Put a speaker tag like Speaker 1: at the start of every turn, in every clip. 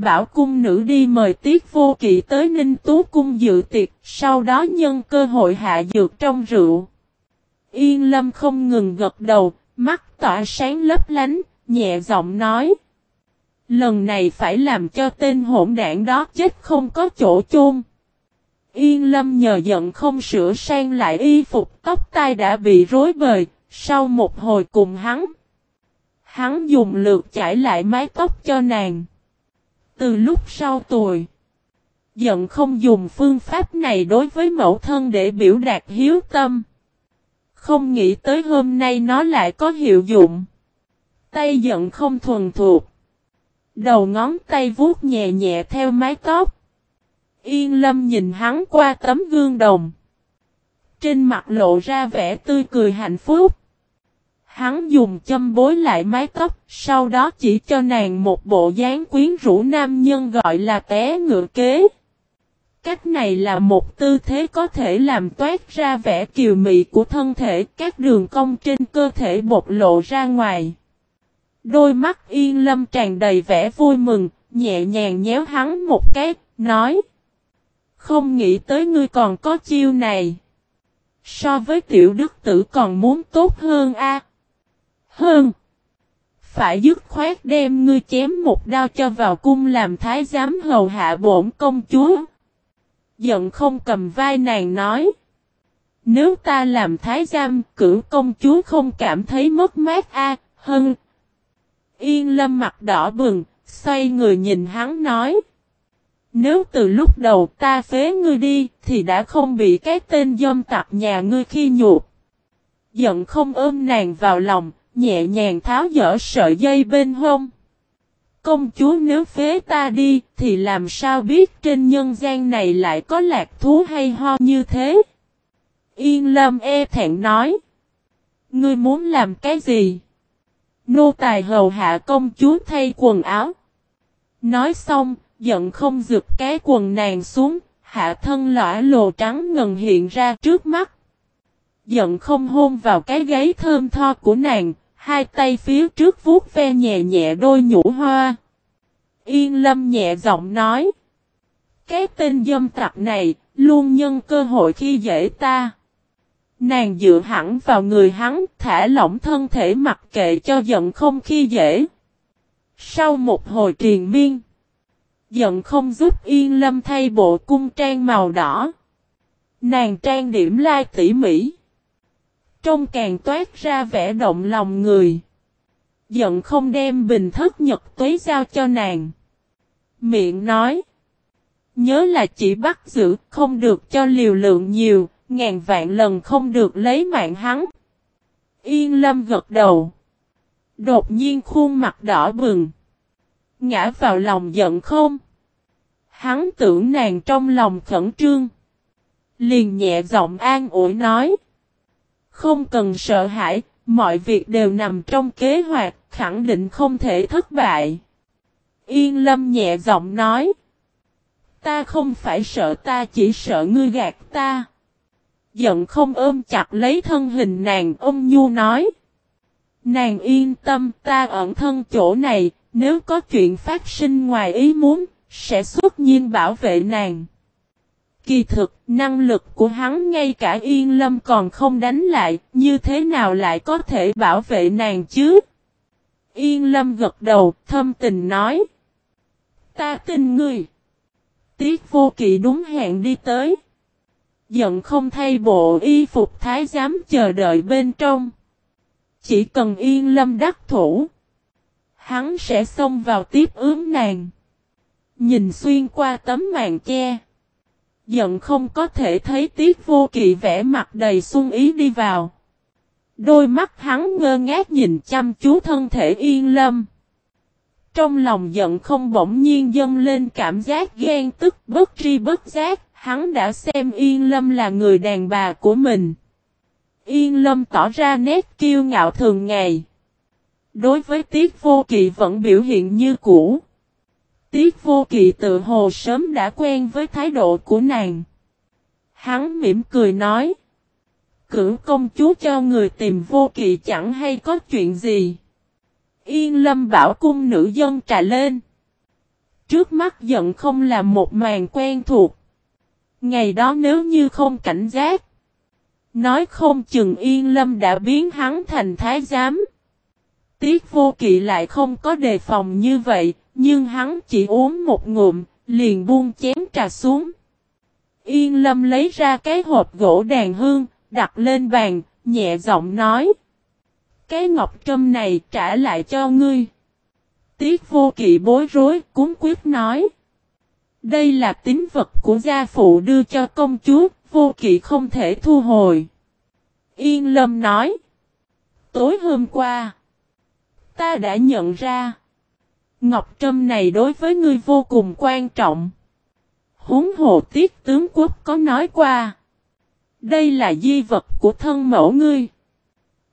Speaker 1: bảo cung nữ đi mời tiết vô kỵ tới ninh tú cung dự tiệc, sau đó nhân cơ hội hạ dược trong rượu. Yên lâm không ngừng gật đầu, mắt tỏa sáng lấp lánh, nhẹ giọng nói. Lần này phải làm cho tên hỗn đảng đó chết không có chỗ chôn. Yên lâm nhờ giận không sửa sang lại y phục tóc tai đã bị rối bời, sau một hồi cùng hắn. Hắn dùng lượt chải lại mái tóc cho nàng. Từ lúc sau tuổi, giận không dùng phương pháp này đối với mẫu thân để biểu đạt hiếu tâm. Không nghĩ tới hôm nay nó lại có hiệu dụng. Tay giận không thuần thuộc. Đầu ngón tay vuốt nhẹ nhẹ theo mái tóc. Yên lâm nhìn hắn qua tấm gương đồng. Trên mặt lộ ra vẻ tươi cười hạnh phúc. Hắn dùng châm bối lại mái tóc, sau đó chỉ cho nàng một bộ dáng quyến rũ nam nhân gọi là té ngựa kế. Cách này là một tư thế có thể làm toát ra vẻ kiều mị của thân thể, các đường cong trên cơ thể bộc lộ ra ngoài. Đôi mắt yên lâm tràn đầy vẻ vui mừng, nhẹ nhàng nhéo hắn một cái, nói. Không nghĩ tới ngươi còn có chiêu này. So với tiểu đức tử còn muốn tốt hơn a hơn. Phải dứt khoát đem ngươi chém một đao cho vào cung làm thái giám hầu hạ bổn công chúa. Giận không cầm vai nàng nói. Nếu ta làm thái giam cử công chúa không cảm thấy mất mát a hơn. Yên lâm mặt đỏ bừng, xoay người nhìn hắn nói. Nếu từ lúc đầu ta phế ngươi đi, thì đã không bị cái tên dâm tặc nhà ngươi khi nhục. Giận không ôm nàng vào lòng, nhẹ nhàng tháo dỡ sợi dây bên hông. Công chúa nếu phế ta đi, thì làm sao biết trên nhân gian này lại có lạc thú hay ho như thế? Yên lâm e thẹn nói. Ngươi muốn làm cái gì? Nô tài hầu hạ công chúa thay quần áo. Nói xong, giận không giựt cái quần nàng xuống, hạ thân lõa lồ trắng ngần hiện ra trước mắt. Giận không hôn vào cái gáy thơm tho của nàng, hai tay phía trước vuốt ve nhẹ nhẹ đôi nhũ hoa. Yên lâm nhẹ giọng nói. Cái tên dâm tặc này, luôn nhân cơ hội khi dễ ta. Nàng dựa hẳn vào người hắn, thả lỏng thân thể mặc kệ cho giận không khi dễ. Sau một hồi triền miên, giận không giúp yên lâm thay bộ cung trang màu đỏ. Nàng trang điểm lai tỉ mỉ. Trông càng toát ra vẻ động lòng người. Giận không đem bình thất nhật tuế giao cho nàng. Miệng nói. Nhớ là chỉ bắt giữ, không được cho liều lượng nhiều, ngàn vạn lần không được lấy mạng hắn. Yên lâm gật đầu. Đột nhiên khuôn mặt đỏ bừng. Ngã vào lòng giận không? Hắn tưởng nàng trong lòng khẩn trương. Liền nhẹ giọng an ủi nói. Không cần sợ hãi, mọi việc đều nằm trong kế hoạch, khẳng định không thể thất bại. Yên lâm nhẹ giọng nói. Ta không phải sợ ta chỉ sợ ngươi gạt ta. Giận không ôm chặt lấy thân hình nàng ôm nhu nói. Nàng yên tâm ta ẩn thân chỗ này, nếu có chuyện phát sinh ngoài ý muốn, sẽ xuất nhiên bảo vệ nàng. Kỳ thực, năng lực của hắn ngay cả yên lâm còn không đánh lại, như thế nào lại có thể bảo vệ nàng chứ? Yên lâm gật đầu, thâm tình nói. Ta tin ngươi. Tiết vô kỵ đúng hẹn đi tới. Giận không thay bộ y phục thái giám chờ đợi bên trong. Chỉ cần yên lâm đắc thủ. Hắn sẽ xông vào tiếp ướm nàng. Nhìn xuyên qua tấm màn che. Giận không có thể thấy tiết vô kỵ vẽ mặt đầy sung ý đi vào. Đôi mắt hắn ngơ ngác nhìn chăm chú thân thể yên lâm. Trong lòng giận không bỗng nhiên dâng lên cảm giác ghen tức bất tri bất giác, hắn đã xem Yên Lâm là người đàn bà của mình. Yên Lâm tỏ ra nét kiêu ngạo thường ngày. Đối với Tiết Vô Kỵ vẫn biểu hiện như cũ. Tiết Vô Kỵ tự hồ sớm đã quen với thái độ của nàng. Hắn mỉm cười nói. Cử công chúa cho người tìm Vô Kỵ chẳng hay có chuyện gì. Yên lâm bảo cung nữ dân trà lên. trước mắt giận không là một màn quen thuộc. Ngày đó nếu như không cảnh giác. Nói không chừng yên lâm đã biến hắn thành thái giám. Tiết vô kỵ lại không có đề phòng như vậy, nhưng hắn chỉ uống một ngụm, liền buông chén trà xuống. Yên lâm lấy ra cái hộp gỗ đàn hương, đặt lên bàn, nhẹ giọng nói. Cái ngọc trâm này trả lại cho ngươi. Tiết vô kỵ bối rối, cúng quyết nói. Đây là tín vật của gia phụ đưa cho công chúa, vô kỵ không thể thu hồi. Yên lâm nói. Tối hôm qua, ta đã nhận ra. Ngọc Trâm này đối với ngươi vô cùng quan trọng. Huống hồ tiết tướng quốc có nói qua. Đây là di vật của thân mẫu ngươi.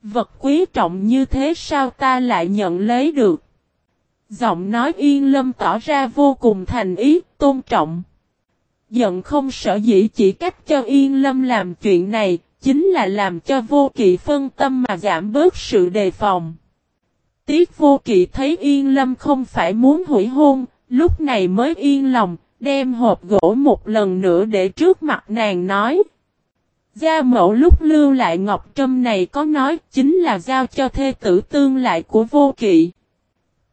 Speaker 1: Vật quý trọng như thế sao ta lại nhận lấy được? Giọng nói yên lâm tỏ ra vô cùng thành ý, tôn trọng. Giận không sợ dĩ chỉ cách cho yên lâm làm chuyện này, chính là làm cho vô kỵ phân tâm mà giảm bớt sự đề phòng. Tiết vô kỵ thấy yên lâm không phải muốn hủy hôn, lúc này mới yên lòng, đem hộp gỗ một lần nữa để trước mặt nàng nói. Gia mẫu lúc lưu lại ngọc trâm này có nói chính là giao cho thê tử tương lại của vô kỵ.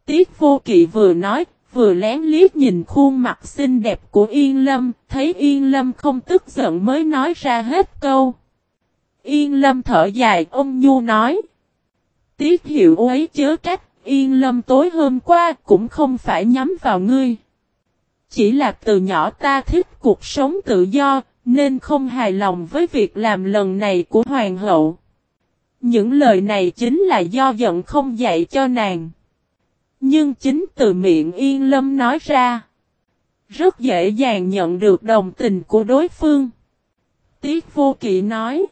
Speaker 1: Tiết vô kỵ vừa nói, vừa lén liếc nhìn khuôn mặt xinh đẹp của Yên Lâm, thấy Yên Lâm không tức giận mới nói ra hết câu. Yên Lâm thở dài, ông Nhu nói. Tiết hiệu ấy chớ trách, Yên Lâm tối hôm qua cũng không phải nhắm vào ngươi. Chỉ là từ nhỏ ta thích cuộc sống tự do, nên không hài lòng với việc làm lần này của Hoàng hậu. Những lời này chính là do giận không dạy cho nàng. Nhưng chính từ miệng yên lâm nói ra. Rất dễ dàng nhận được đồng tình của đối phương. Tiết vô kỵ nói.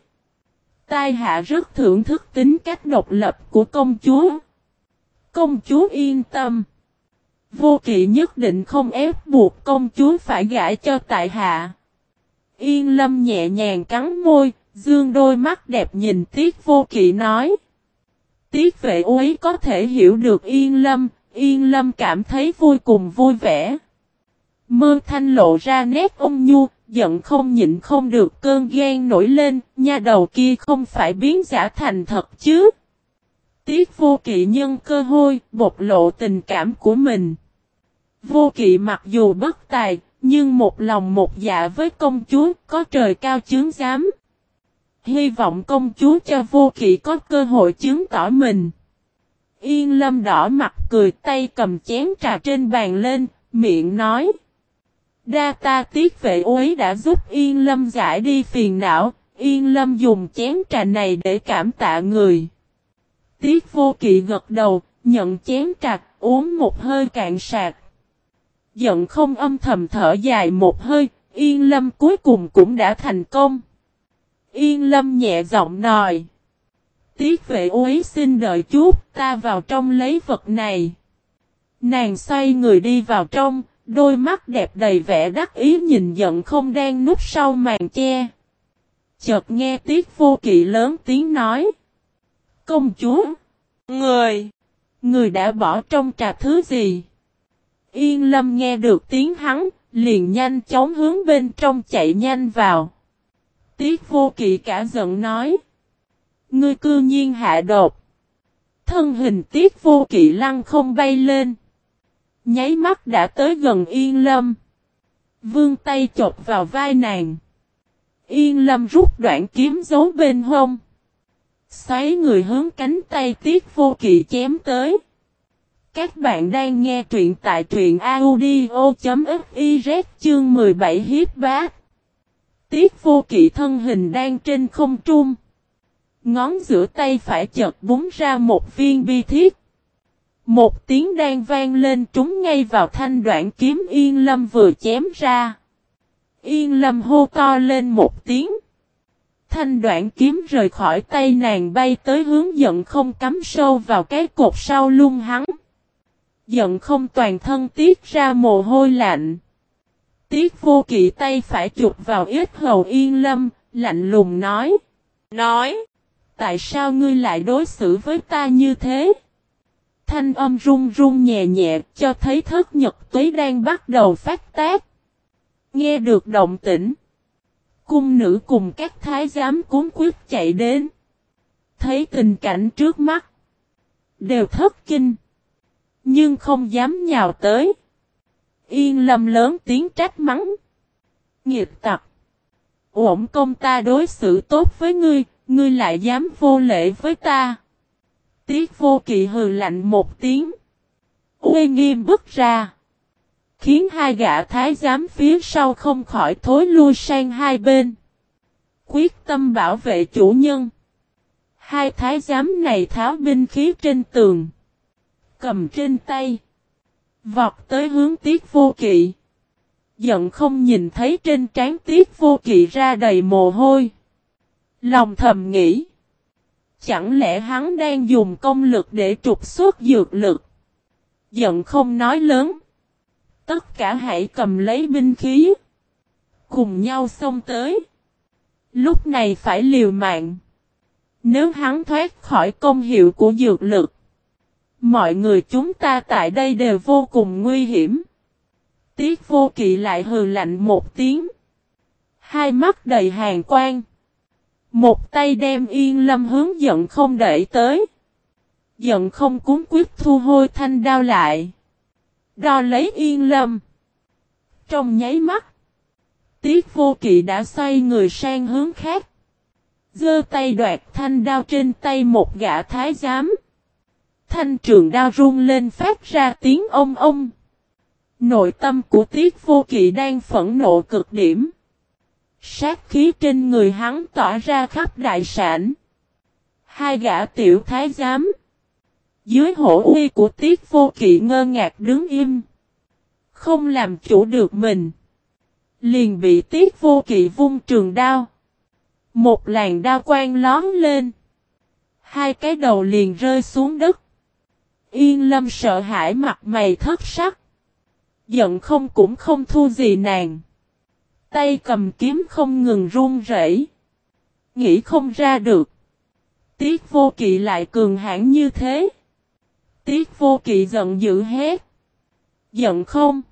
Speaker 1: Tai hạ rất thưởng thức tính cách độc lập của công chúa. Công chúa yên tâm. Vô kỵ nhất định không ép buộc công chúa phải gả cho tại hạ. Yên lâm nhẹ nhàng cắn môi, dương đôi mắt đẹp nhìn tiết vô kỵ nói. Tiết vệ úy có thể hiểu được yên lâm, yên lâm cảm thấy vui cùng vui vẻ. Mơ thanh lộ ra nét ôn nhu, giận không nhịn không được cơn ghen nổi lên, nha đầu kia không phải biến giả thành thật chứ. Tiết vô kỵ nhân cơ hôi, bộc lộ tình cảm của mình. Vô kỵ mặc dù bất tài, nhưng một lòng một dạ với công chúa, có trời cao chướng giám. Hy vọng công chúa cho vô kỵ có cơ hội chứng tỏ mình. Yên lâm đỏ mặt cười tay cầm chén trà trên bàn lên, miệng nói. Đa ta tiết vệ úy đã giúp Yên lâm giải đi phiền não, Yên lâm dùng chén trà này để cảm tạ người. Tiết vô kỵ gật đầu, nhận chén trà, uống một hơi cạn sạc. Giận không âm thầm thở dài một hơi, Yên lâm cuối cùng cũng đã thành công. Yên lâm nhẹ giọng nói. Tiết vệ úy xin đợi chút, ta vào trong lấy vật này. Nàng xoay người đi vào trong, đôi mắt đẹp đầy vẻ đắc ý nhìn giận không đang núp sau màn che. Chợt nghe tiết vô kỵ lớn tiếng nói. Công chúa! Người! Người đã bỏ trong trà thứ gì? Yên lâm nghe được tiếng hắn, liền nhanh chóng hướng bên trong chạy nhanh vào. Tiết vô kỵ cả giận nói. Ngươi cư nhiên hạ đột. Thân hình tiết vô kỵ lăng không bay lên. Nháy mắt đã tới gần yên lâm. Vương tay chộp vào vai nàng. Yên lâm rút đoạn kiếm giấu bên hông. Xoáy người hướng cánh tay tiết vô kỵ chém tới. Các bạn đang nghe truyện tại truyện audio.fiz chương 17 hiếp bá. Tiết vô kỵ thân hình đang trên không trung. Ngón giữa tay phải chợt búng ra một viên bi thiết. Một tiếng đang vang lên trúng ngay vào thanh đoạn kiếm Yên Lâm vừa chém ra. Yên Lâm hô to lên một tiếng. Thanh đoạn kiếm rời khỏi tay nàng bay tới hướng giận không cắm sâu vào cái cột sau lưng hắn. Giận không toàn thân tiết ra mồ hôi lạnh. Tiết vô kỵ tay phải chụp vào ít hầu yên lâm, lạnh lùng nói. Nói, tại sao ngươi lại đối xử với ta như thế? Thanh âm run run nhẹ nhẹ cho thấy thất nhật tuế đang bắt đầu phát tác. Nghe được động tĩnh. Cung nữ cùng các thái giám cuốn quyết chạy đến. Thấy tình cảnh trước mắt. Đều thất kinh. Nhưng không dám nhào tới. Yên lâm lớn tiếng trách mắng. Nghiệp tặc. Ổn công ta đối xử tốt với ngươi, ngươi lại dám vô lễ với ta. Tiết vô kỵ hừ lạnh một tiếng. Uê nghiêm bước ra. Khiến hai gã thái giám phía sau không khỏi thối lui sang hai bên. Quyết tâm bảo vệ chủ nhân. Hai thái giám này tháo binh khí trên tường. Cầm trên tay. Vọt tới hướng tiết vô kỵ. Giận không nhìn thấy trên trán tiết vô kỵ ra đầy mồ hôi. Lòng thầm nghĩ. Chẳng lẽ hắn đang dùng công lực để trục xuất dược lực? Giận không nói lớn. Tất cả hãy cầm lấy binh khí. Cùng nhau xông tới. Lúc này phải liều mạng. Nếu hắn thoát khỏi công hiệu của dược lực. Mọi người chúng ta tại đây đều vô cùng nguy hiểm. Tiết vô kỵ lại hừ lạnh một tiếng. Hai mắt đầy hàng quang. Một tay đem yên lâm hướng giận không để tới. Giận không cúng quyết thu hôi thanh đao lại. Đo lấy yên lâm. Trong nháy mắt. Tiết vô kỵ đã xoay người sang hướng khác. Dơ tay đoạt thanh đao trên tay một gã thái giám. Thanh trường đao rung lên phát ra tiếng ông ông. Nội tâm của tiết vô kỵ đang phẫn nộ cực điểm. Sát khí trên người hắn tỏa ra khắp đại sản. Hai gã tiểu thái giám. Dưới hổ uy của tiết vô kỵ ngơ ngạc đứng im. Không làm chủ được mình. Liền bị tiết vô kỵ vung trường đao. Một làn đao quang lón lên. Hai cái đầu liền rơi xuống đất. Yên lâm sợ hãi mặt mày thất sắc. Giận không cũng không thu gì nàng. Tay cầm kiếm không ngừng run rẩy. Nghĩ không ra được. Tiết vô kỵ lại cường hãn như thế. Tiết vô kỵ giận dữ hét. Giận không?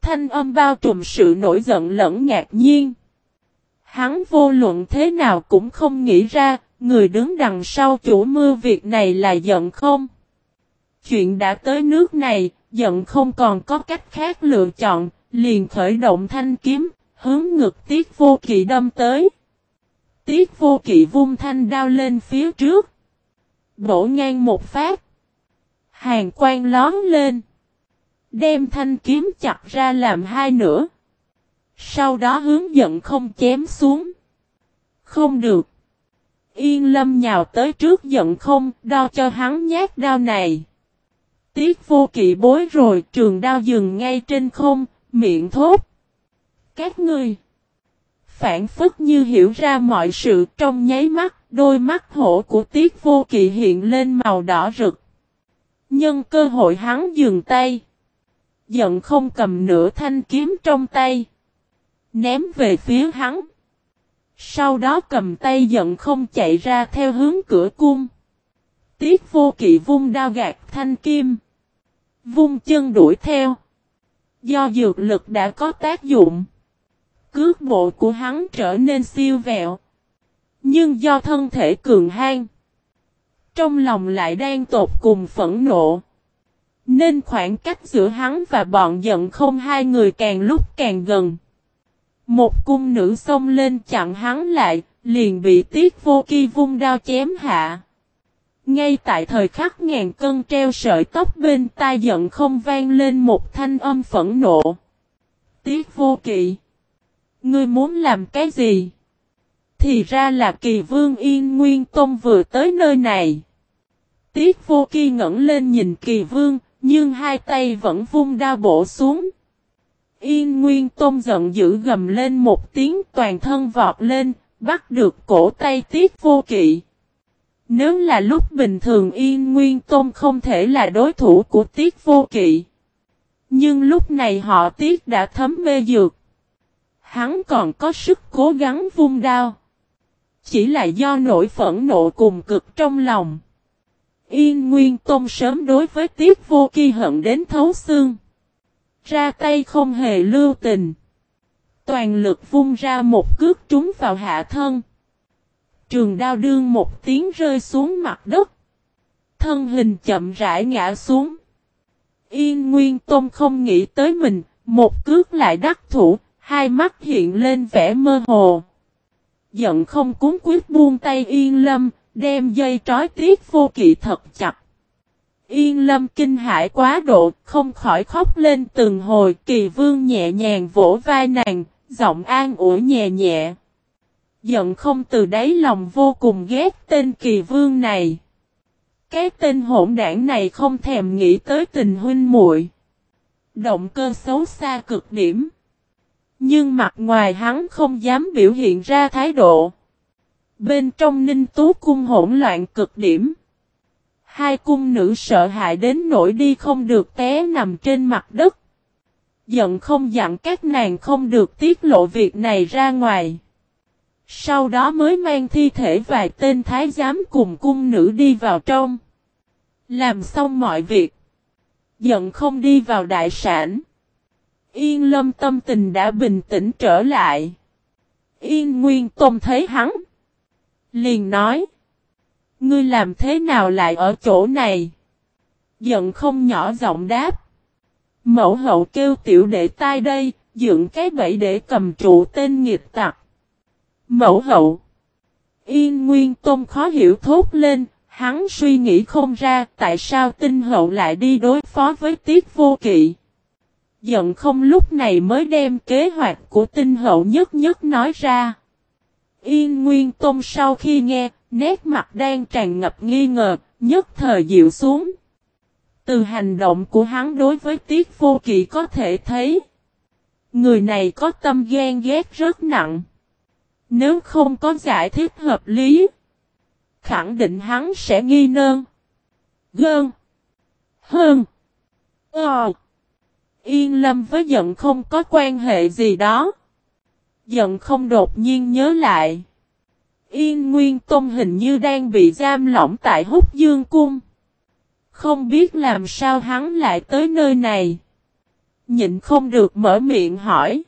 Speaker 1: Thanh âm bao trùm sự nổi giận lẫn ngạc nhiên. Hắn vô luận thế nào cũng không nghĩ ra, người đứng đằng sau chủ mưa việc này là giận không? Chuyện đã tới nước này, giận không còn có cách khác lựa chọn, liền khởi động thanh kiếm, hướng ngực tiết vô kỵ đâm tới. Tiết vô kỵ vung thanh đao lên phía trước. Bổ ngang một phát. Hàng quang lón lên. Đem thanh kiếm chặt ra làm hai nửa. Sau đó hướng giận không chém xuống. Không được. Yên lâm nhào tới trước giận không, đo cho hắn nhát đao này. Tiết vô kỵ bối rồi, trường đao dừng ngay trên không, miệng thốt. Các ngươi. Phản phức như hiểu ra mọi sự trong nháy mắt, đôi mắt hổ của tiết vô kỵ hiện lên màu đỏ rực. Nhân cơ hội hắn dừng tay. Giận không cầm nửa thanh kiếm trong tay. Ném về phía hắn. Sau đó cầm tay giận không chạy ra theo hướng cửa cung. Tiết vô kỵ vung đao gạt thanh kim. Vung chân đuổi theo. Do dược lực đã có tác dụng. Cước bộ của hắn trở nên siêu vẹo. Nhưng do thân thể cường hang. Trong lòng lại đang tột cùng phẫn nộ. Nên khoảng cách giữa hắn và bọn giận không hai người càng lúc càng gần. Một cung nữ xông lên chặn hắn lại, liền bị tiết vô kỳ vung đao chém hạ. Ngay tại thời khắc ngàn cân treo sợi tóc bên tai giận không vang lên một thanh âm phẫn nộ. Tiết vô kỵ. Ngươi muốn làm cái gì? Thì ra là kỳ vương yên nguyên tôn vừa tới nơi này. Tiết vô kỳ ngẩn lên nhìn kỳ vương, nhưng hai tay vẫn vung đao bổ xuống. Yên Nguyên Tôn giận dữ gầm lên một tiếng toàn thân vọt lên, bắt được cổ tay Tiết Vô Kỵ. Nếu là lúc bình thường Yên Nguyên Tôn không thể là đối thủ của Tiết Vô Kỵ. Nhưng lúc này họ Tiết đã thấm mê dược. Hắn còn có sức cố gắng vung đao. Chỉ là do nỗi phẫn nộ cùng cực trong lòng. Yên Nguyên Tôn sớm đối với Tiết Vô Kỳ hận đến thấu xương. Ra tay không hề lưu tình. Toàn lực vung ra một cước trúng vào hạ thân. Trường đao đương một tiếng rơi xuống mặt đất. Thân hình chậm rãi ngã xuống. Yên Nguyên Tôn không nghĩ tới mình, một cước lại đắc thủ, hai mắt hiện lên vẻ mơ hồ. Giận không cúng quyết buông tay Yên Lâm, đem dây trói tiết vô kỵ thật chặt. Yên Lâm kinh hãi quá độ, không khỏi khóc lên từng hồi, kỳ vương nhẹ nhàng vỗ vai nàng, giọng an ủi nhẹ nhẹ. Giận không từ đáy lòng vô cùng ghét tên kỳ vương này. Cái tên hỗn đảng này không thèm nghĩ tới tình huynh muội. Động cơ xấu xa cực điểm. Nhưng mặt ngoài hắn không dám biểu hiện ra thái độ. Bên trong ninh tú cung hỗn loạn cực điểm. Hai cung nữ sợ hãi đến nỗi đi không được té nằm trên mặt đất. Giận không dặn các nàng không được tiết lộ việc này ra ngoài. Sau đó mới mang thi thể vài tên thái giám cùng cung nữ đi vào trong. Làm xong mọi việc. Giận không đi vào đại sản. Yên lâm tâm tình đã bình tĩnh trở lại. Yên Nguyên Tôn thấy hắn. Liền nói. Ngươi làm thế nào lại ở chỗ này? Giận không nhỏ giọng đáp. Mẫu hậu kêu tiểu đệ tai đây, dựng cái bẫy để cầm trụ tên nghiệp tặc. Mẫu hậu. Yên Nguyên Tôn khó hiểu thốt lên, hắn suy nghĩ không ra tại sao tinh hậu lại đi đối phó với tiết vô kỵ. Giận không lúc này mới đem kế hoạch của tinh hậu nhất nhất nói ra. Yên Nguyên Tôn sau khi nghe, nét mặt đang tràn ngập nghi ngờ, nhất thời dịu xuống. Từ hành động của hắn đối với Tiết Vô Kỵ có thể thấy. Người này có tâm ghen ghét rất nặng. Nếu không có giải thích hợp lý, khẳng định hắn sẽ nghi nơn. Gơn. Hơn. Ờ. Yên lâm với giận không có quan hệ gì đó. Giận không đột nhiên nhớ lại. Yên Nguyên Tôn hình như đang bị giam lỏng tại húc dương cung. Không biết làm sao hắn lại tới nơi này. Nhịn không được mở miệng hỏi.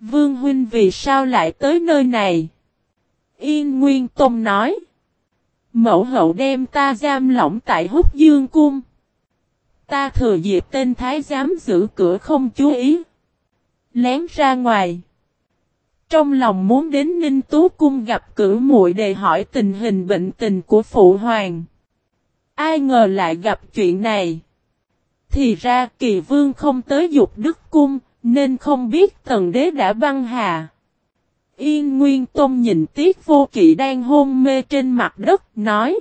Speaker 1: Vương Huynh vì sao lại tới nơi này? Yên Nguyên Tôn nói. Mẫu hậu đem ta giam lỏng tại húc dương cung. Ta thừa dịp tên thái giám giữ cửa không chú ý. Lén ra ngoài. Trong lòng muốn đến Ninh Tú Cung gặp cử muội để hỏi tình hình bệnh tình của Phụ Hoàng. Ai ngờ lại gặp chuyện này. Thì ra kỳ vương không tới dục đức cung, nên không biết tần đế đã băng hà. Yên Nguyên Tôn nhìn Tiết Vô Kỵ đang hôn mê trên mặt đất, nói.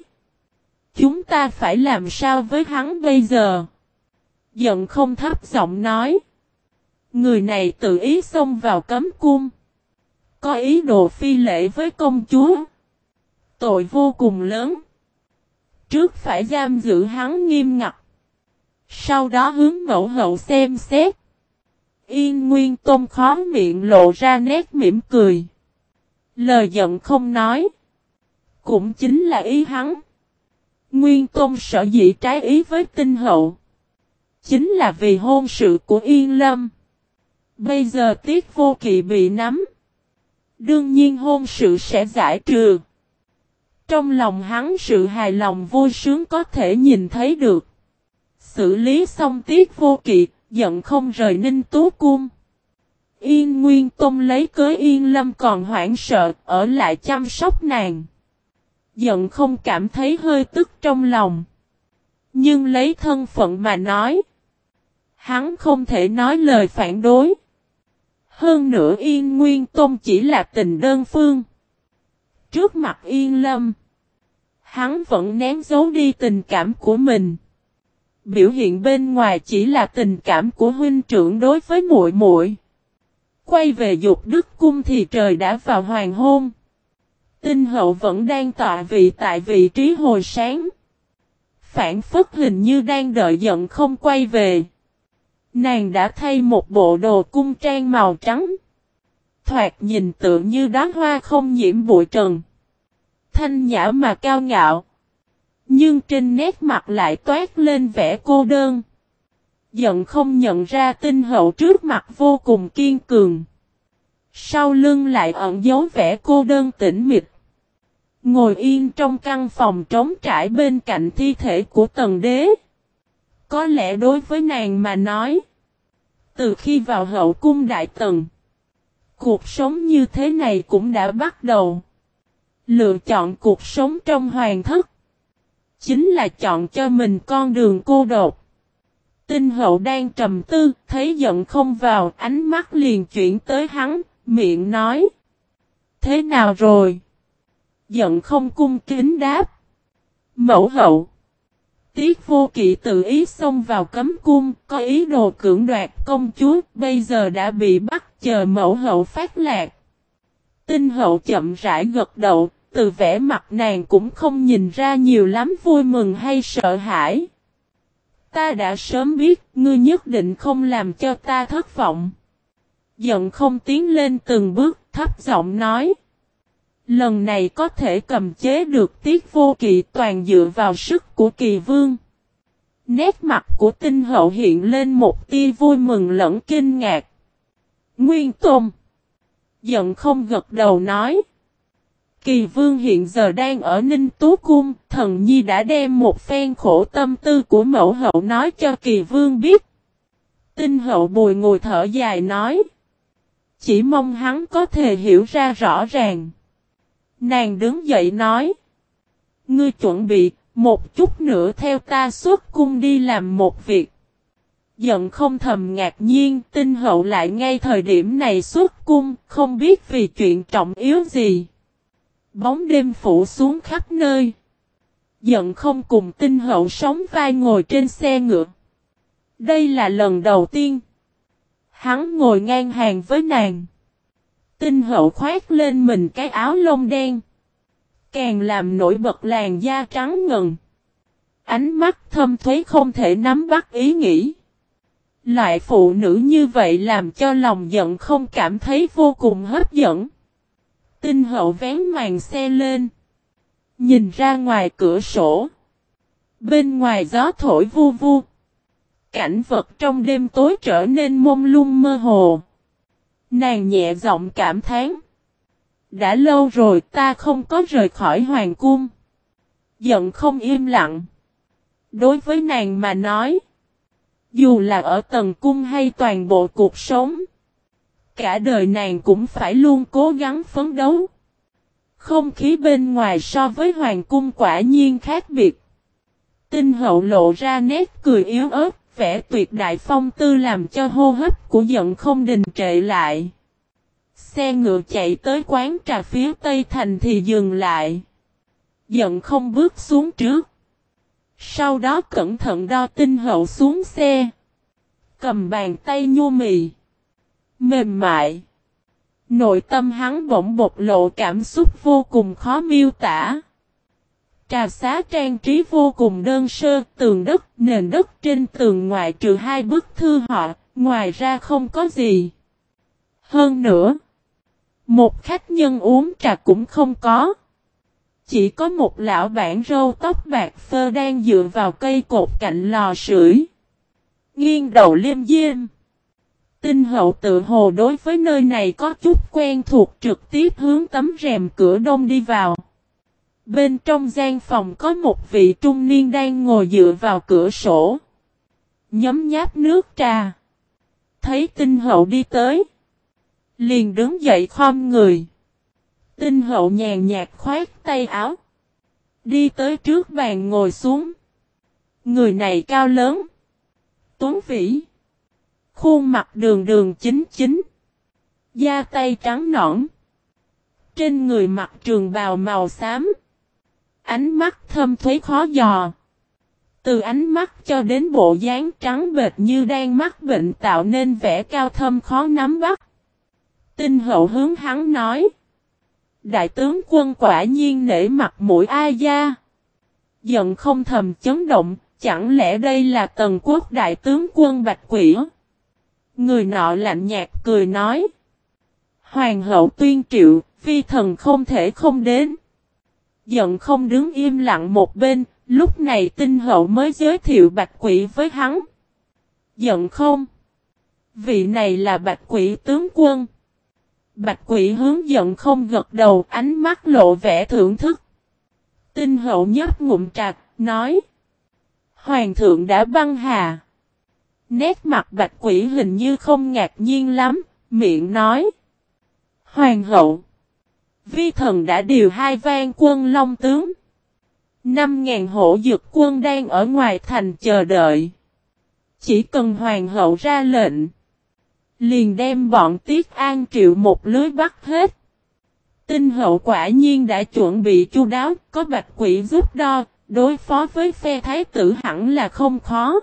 Speaker 1: Chúng ta phải làm sao với hắn bây giờ? Giận không thấp giọng nói. Người này tự ý xông vào cấm cung. Có ý đồ phi lễ với công chúa. Tội vô cùng lớn. Trước phải giam giữ hắn nghiêm ngặt. Sau đó hướng mẫu hậu xem xét. Yên Nguyên Tôn khó miệng lộ ra nét mỉm cười. Lời giận không nói. Cũng chính là ý hắn. Nguyên Tôn sợ dĩ trái ý với tinh hậu. Chính là vì hôn sự của Yên Lâm. Bây giờ Tiết Vô Kỵ bị nắm. Đương nhiên hôn sự sẽ giải trừ. Trong lòng hắn sự hài lòng vui sướng có thể nhìn thấy được. Xử lý xong Tiết Vô Kỵ, giận không rời Ninh Tú Cung. Yên Nguyên Tông lấy cớ Yên Lâm còn hoảng sợ, ở lại chăm sóc nàng. Giận không cảm thấy hơi tức trong lòng. Nhưng lấy thân phận mà nói. Hắn không thể nói lời phản đối. Hơn nữa Yên Nguyên Tôn chỉ là tình đơn phương. Trước mặt Yên Lâm. Hắn vẫn nén giấu đi tình cảm của mình. Biểu hiện bên ngoài chỉ là tình cảm của huynh trưởng đối với muội muội. Quay về dục đức cung thì trời đã vào hoàng hôn. Tinh hậu vẫn đang tọa vị tại vị trí hồi sáng. Phản phất hình như đang đợi giận không quay về. Nàng đã thay một bộ đồ cung trang màu trắng. Thoạt nhìn tự như đóa hoa không nhiễm bụi trần. Thanh nhã mà cao ngạo. Nhưng trên nét mặt lại toát lên vẻ cô đơn. Giận không nhận ra tinh hậu trước mặt vô cùng kiên cường. Sau lưng lại ẩn dấu vẻ cô đơn tĩnh mịch. Ngồi yên trong căn phòng trống trải bên cạnh thi thể của tần đế. Có lẽ đối với nàng mà nói. Từ khi vào hậu cung đại tần. Cuộc sống như thế này cũng đã bắt đầu. Lựa chọn cuộc sống trong hoàng thất. Chính là chọn cho mình con đường cô độc. Tinh hậu đang trầm tư, thấy giận không vào, ánh mắt liền chuyển tới hắn, miệng nói. Thế nào rồi? Giận không cung kính đáp. Mẫu hậu. Tiết vô kỵ tự ý xông vào cấm cung, có ý đồ cưỡng đoạt công chúa, bây giờ đã bị bắt chờ mẫu hậu phát lạc. Tinh hậu chậm rãi gật đầu, từ vẻ mặt nàng cũng không nhìn ra nhiều lắm vui mừng hay sợ hãi. Ta đã sớm biết, ngươi nhất định không làm cho ta thất vọng. Giận không tiến lên từng bước, thấp giọng nói. Lần này có thể cầm chế được tiết vô kỵ toàn dựa vào sức của kỳ vương. Nét mặt của tinh hậu hiện lên một tia vui mừng lẫn kinh ngạc. Nguyên Tôn. Giận không gật đầu nói. Kỳ vương hiện giờ đang ở Ninh Tú Cung, thần nhi đã đem một phen khổ tâm tư của mẫu hậu nói cho kỳ vương biết. Tinh hậu bùi ngồi thở dài nói. Chỉ mong hắn có thể hiểu ra rõ ràng. Nàng đứng dậy nói. Ngươi chuẩn bị, một chút nữa theo ta xuất cung đi làm một việc. Giận không thầm ngạc nhiên, tinh hậu lại ngay thời điểm này xuất cung, không biết vì chuyện trọng yếu gì. Bóng đêm phủ xuống khắp nơi. Giận không cùng tinh hậu sống vai ngồi trên xe ngựa. Đây là lần đầu tiên. Hắn ngồi ngang hàng với nàng. Tinh hậu khoét lên mình cái áo lông đen. Càng làm nổi bật làn da trắng ngần. Ánh mắt thâm thuế không thể nắm bắt ý nghĩ. Loại phụ nữ như vậy làm cho lòng giận không cảm thấy vô cùng hấp dẫn. Tinh hậu vén màn xe lên. Nhìn ra ngoài cửa sổ. Bên ngoài gió thổi vu vu. Cảnh vật trong đêm tối trở nên mông lung mơ hồ. Nàng nhẹ giọng cảm thán. Đã lâu rồi ta không có rời khỏi hoàng cung. Giận không im lặng. Đối với nàng mà nói. Dù là ở tầng cung hay toàn bộ cuộc sống. Cả đời nàng cũng phải luôn cố gắng phấn đấu. Không khí bên ngoài so với hoàng cung quả nhiên khác biệt. Tinh hậu lộ ra nét cười yếu ớt vẻ tuyệt đại phong tư làm cho hô hấp của giận không đình trệ lại. Xe ngựa chạy tới quán trà phía tây thành thì dừng lại. Giận không bước xuống trước. Sau đó cẩn thận đo tinh hậu xuống xe. Cầm bàn tay nhu mì. Mềm mại. Nội tâm hắn bỗng bộc lộ cảm xúc vô cùng khó miêu tả. Trà xá trang trí vô cùng đơn sơ, tường đất, nền đất trên tường ngoại trừ hai bức thư họ, ngoài ra không có gì. Hơn nữa, một khách nhân uống trà cũng không có. Chỉ có một lão bản râu tóc bạc phơ đang dựa vào cây cột cạnh lò sưởi. Nghiêng đầu liêm diêm. Tinh hậu tự hồ đối với nơi này có chút quen thuộc trực tiếp hướng tấm rèm cửa đông đi vào. Bên trong gian phòng có một vị trung niên đang ngồi dựa vào cửa sổ. Nhấm nháp nước trà. Thấy tinh hậu đi tới. Liền đứng dậy khom người. Tinh hậu nhàn nhạt khoát tay áo. Đi tới trước bàn ngồi xuống. Người này cao lớn. Tuấn vĩ. Khuôn mặt đường đường chính chính. Da tay trắng nõn. Trên người mặt trường bào màu xám. Ánh mắt thâm thuế khó dò. Từ ánh mắt cho đến bộ dáng trắng bệt như đang mắc bệnh tạo nên vẻ cao thâm khó nắm bắt. Tinh hậu hướng hắn nói. Đại tướng quân quả nhiên nể mặt mũi ai gia. Giận không thầm chấn động, chẳng lẽ đây là tần quốc đại tướng quân Bạch Quỷ? Người nọ lạnh nhạt cười nói. Hoàng hậu tuyên triệu, phi thần không thể không đến. Giận không đứng im lặng một bên, Lúc này tinh hậu mới giới thiệu bạch quỷ với hắn. Giận không? Vị này là bạch quỷ tướng quân. Bạch quỷ hướng giận không gật đầu ánh mắt lộ vẻ thưởng thức. Tinh hậu nhấp ngụm trạc, nói. Hoàng thượng đã băng hà. Nét mặt bạch quỷ hình như không ngạc nhiên lắm, miệng nói. Hoàng hậu. Vi thần đã điều hai vang quân long tướng. Năm ngàn hộ dược quân đang ở ngoài thành chờ đợi. Chỉ cần hoàng hậu ra lệnh. Liền đem bọn tiết an triệu một lưới bắt hết. Tinh hậu quả nhiên đã chuẩn bị chu đáo, có bạch quỷ giúp đo, đối phó với phe thái tử hẳn là không khó.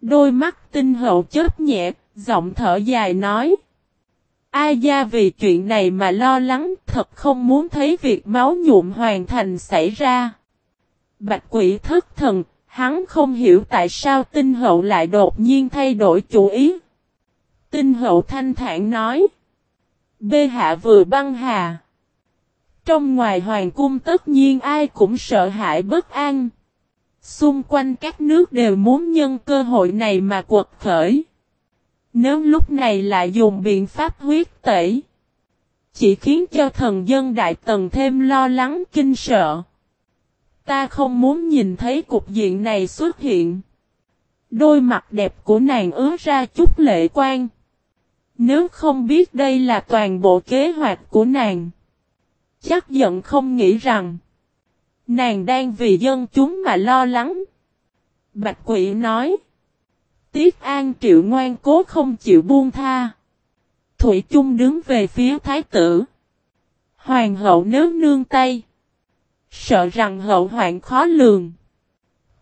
Speaker 1: Đôi mắt tinh hậu chớp nhẹ, giọng thở dài nói. A gia vì chuyện này mà lo lắng, thật không muốn thấy việc máu nhuộm hoàn thành xảy ra. Bạch quỷ thất thần, hắn không hiểu tại sao tinh hậu lại đột nhiên thay đổi chủ ý. Tinh hậu thanh thản nói. Bê hạ vừa băng hà. Trong ngoài hoàng cung tất nhiên ai cũng sợ hãi bất an. Xung quanh các nước đều muốn nhân cơ hội này mà quật khởi. Nếu lúc này lại dùng biện pháp huyết tẩy. Chỉ khiến cho thần dân đại tần thêm lo lắng, kinh sợ. Ta không muốn nhìn thấy cục diện này xuất hiện. Đôi mặt đẹp của nàng ứa ra chút lệ quan. Nếu không biết đây là toàn bộ kế hoạch của nàng. Chắc giận không nghĩ rằng. Nàng đang vì dân chúng mà lo lắng. Bạch quỷ nói. Tiết An Triệu ngoan cố không chịu buông tha. Thủy chung đứng về phía thái tử. Hoàng hậu nếu nương tay. Sợ rằng hậu hoạn khó lường.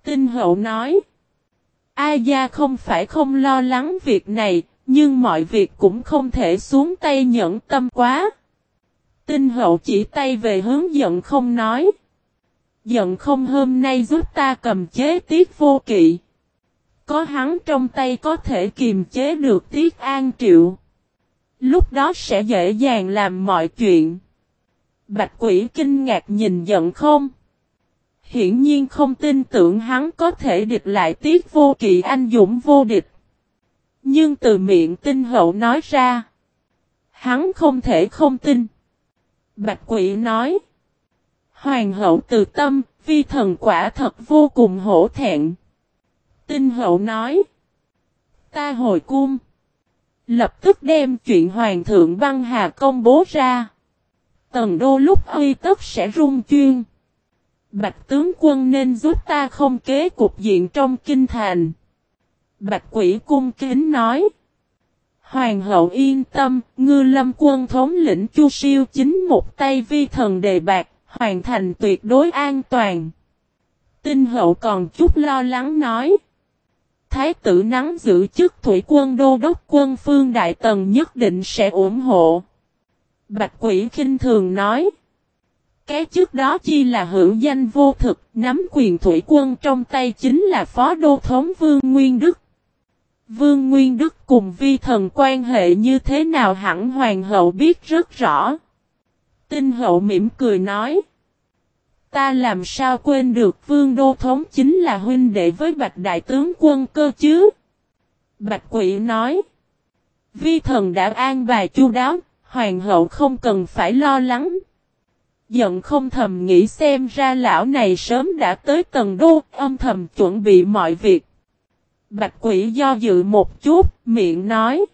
Speaker 1: Tinh hậu nói. A gia không phải không lo lắng việc này, nhưng mọi việc cũng không thể xuống tay nhẫn tâm quá. Tinh hậu chỉ tay về hướng giận không nói. Giận không hôm nay giúp ta cầm chế tiết vô kỵ. Có hắn trong tay có thể kiềm chế được tiết an triệu. Lúc đó sẽ dễ dàng làm mọi chuyện. Bạch quỷ kinh ngạc nhìn giận không. Hiển nhiên không tin tưởng hắn có thể địch lại tiết vô kỵ anh dũng vô địch. Nhưng từ miệng tinh hậu nói ra. Hắn không thể không tin. Bạch quỷ nói. Hoàng hậu từ tâm, vi thần quả thật vô cùng hổ thẹn. Tinh hậu nói. Ta hồi cung. Lập tức đem chuyện hoàng thượng băng hà công bố ra. Tần đô lúc uy tất sẽ rung chuyên. Bạch tướng quân nên giúp ta không kế cục diện trong kinh thành. Bạch quỷ cung kính nói. Hoàng hậu yên tâm, ngư lâm quân thống lĩnh chu siêu chính một tay vi thần đề bạc, hoàn thành tuyệt đối an toàn. Tinh hậu còn chút lo lắng nói. Thái tử nắng giữ chức thủy quân đô đốc quân phương Đại Tần nhất định sẽ ủng hộ. Bạch quỷ khinh thường nói. Cái trước đó chi là hữu danh vô thực, nắm quyền thủy quân trong tay chính là phó đô thống vương Nguyên Đức. Vương Nguyên Đức cùng vi thần quan hệ như thế nào hẳn hoàng hậu biết rất rõ. Tinh hậu mỉm cười nói. Ta làm sao quên được vương đô thống chính là huynh đệ với bạch đại tướng quân cơ chứ? Bạch quỷ nói. Vi thần đã an bài chu đáo, hoàng hậu không cần phải lo lắng. Giận không thầm nghĩ xem ra lão này sớm đã tới tầng đô, âm thầm chuẩn bị mọi việc. Bạch quỷ do dự một chút, miệng nói.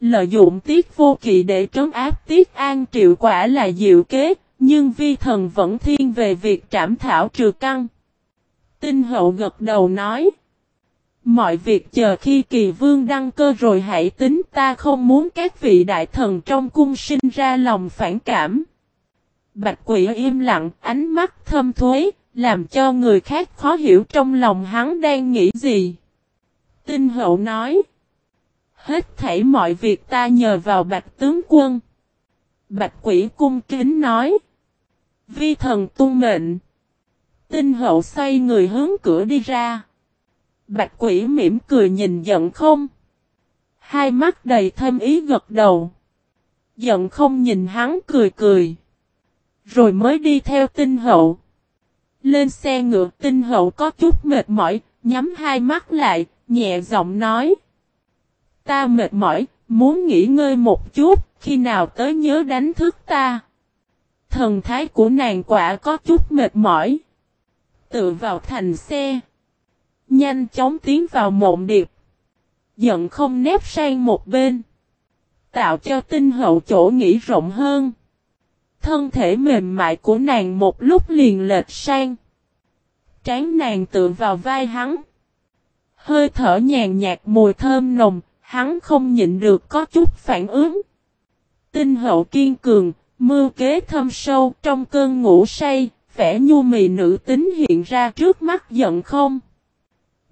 Speaker 1: Lợi dụng tiết vô kỵ để trấn áp tiết an triệu quả là diệu kế, nhưng vi thần vẫn thiên về việc trảm thảo trừ căn. Tinh hậu gật đầu nói. Mọi việc chờ khi kỳ vương đăng cơ rồi hãy tính ta không muốn các vị đại thần trong cung sinh ra lòng phản cảm. Bạch quỷ im lặng, ánh mắt thâm thuế, làm cho người khác khó hiểu trong lòng hắn đang nghĩ gì. Tinh hậu nói. Hết thảy mọi việc ta nhờ vào bạch tướng quân. Bạch quỷ cung kính nói. Vi thần tu mệnh. Tinh hậu xoay người hướng cửa đi ra. Bạch quỷ mỉm cười nhìn giận không. Hai mắt đầy thêm ý gật đầu. Giận không nhìn hắn cười cười. Rồi mới đi theo tinh hậu. Lên xe ngựa tinh hậu có chút mệt mỏi, nhắm hai mắt lại, nhẹ giọng nói. Ta mệt mỏi, muốn nghỉ ngơi một chút, khi nào tới nhớ đánh thức ta. Thần thái của nàng quả có chút mệt mỏi. Tự vào thành xe. Nhanh chóng tiến vào mộng điệp. Giận không nép sang một bên. Tạo cho tinh hậu chỗ nghỉ rộng hơn. Thân thể mềm mại của nàng một lúc liền lệch sang. Trán nàng tựa vào vai hắn. Hơi thở nhàn nhạt mùi thơm nồng, hắn không nhịn được có chút phản ứng. Tinh hậu kiên cường, mưu kế thâm sâu trong cơn ngủ say, vẻ nhu mì nữ tính hiện ra trước mắt giận không.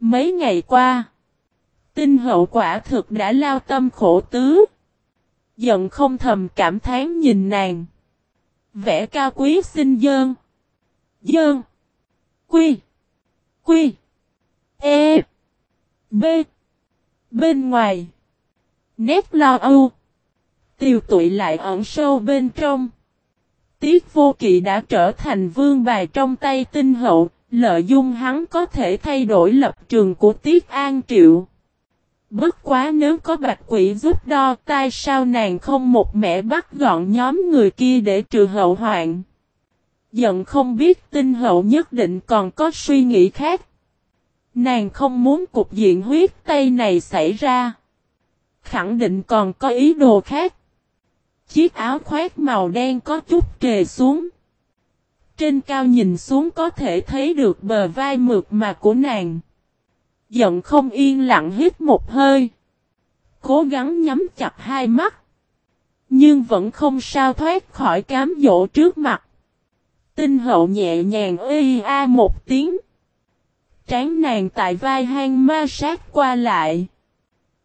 Speaker 1: Mấy ngày qua, tinh hậu quả thực đã lao tâm khổ tứ. Giận không thầm cảm thán nhìn nàng. Vẻ cao quý sinh dơn. Dơn. Quy. Quy. E. B. Bên ngoài. Nét lo âu. Tiều tụy lại ẩn sâu bên trong. Tiết vô kỵ đã trở thành vương bài trong tay tinh hậu, lợi dung hắn có thể thay đổi lập trường của Tiết An Triệu. Bất quá nếu có bạch quỷ giúp đo tai sao nàng không một mẹ bắt gọn nhóm người kia để trừ hậu hoạn. Giận không biết tinh hậu nhất định còn có suy nghĩ khác. Nàng không muốn cục diện huyết tay này xảy ra. Khẳng định còn có ý đồ khác. Chiếc áo khoét màu đen có chút trề xuống. Trên cao nhìn xuống có thể thấy được bờ vai mượt mà của nàng. Giận không yên lặng hít một hơi. Cố gắng nhắm chặt hai mắt. Nhưng vẫn không sao thoát khỏi cám dỗ trước mặt. Tinh hậu nhẹ nhàng ê a một tiếng trán nàng tại vai hang ma sát qua lại.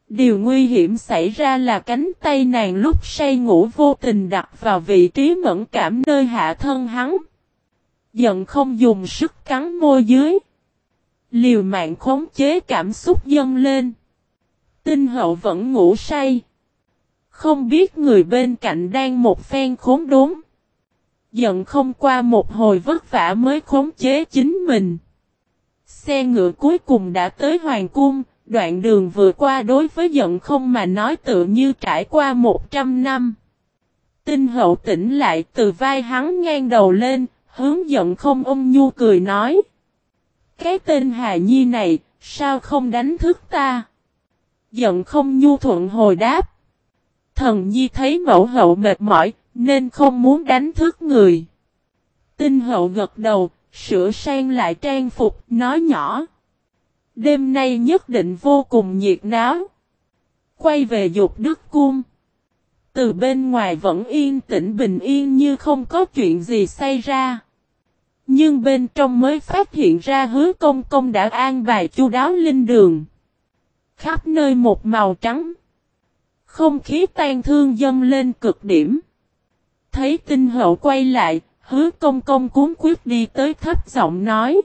Speaker 1: Điều nguy hiểm xảy ra là cánh tay nàng lúc say ngủ vô tình đặt vào vị trí mẫn cảm nơi hạ thân hắn. Giận không dùng sức cắn môi dưới. Liều mạng khống chế cảm xúc dâng lên. Tinh hậu vẫn ngủ say. Không biết người bên cạnh đang một phen khốn đốn. Giận không qua một hồi vất vả mới khống chế chính mình. Xe ngựa cuối cùng đã tới Hoàng Cung, đoạn đường vừa qua đối với giận không mà nói tự như trải qua 100 năm. Tinh hậu tỉnh lại từ vai hắn ngang đầu lên, hướng giận không ông nhu cười nói. Cái tên Hà Nhi này, sao không đánh thức ta? Giận không nhu thuận hồi đáp. Thần Nhi thấy mẫu hậu mệt mỏi, nên không muốn đánh thức người. Tinh hậu gật đầu, sửa sang lại trang phục, nói nhỏ. Đêm nay nhất định vô cùng nhiệt náo. Quay về dục đức cung. Từ bên ngoài vẫn yên tĩnh bình yên như không có chuyện gì xảy ra. Nhưng bên trong mới phát hiện ra hứa công công đã an bài chu đáo linh đường. Khắp nơi một màu trắng. Không khí tan thương dâng lên cực điểm. Thấy tinh hậu quay lại, hứa công công cuốn quyết đi tới thấp giọng nói.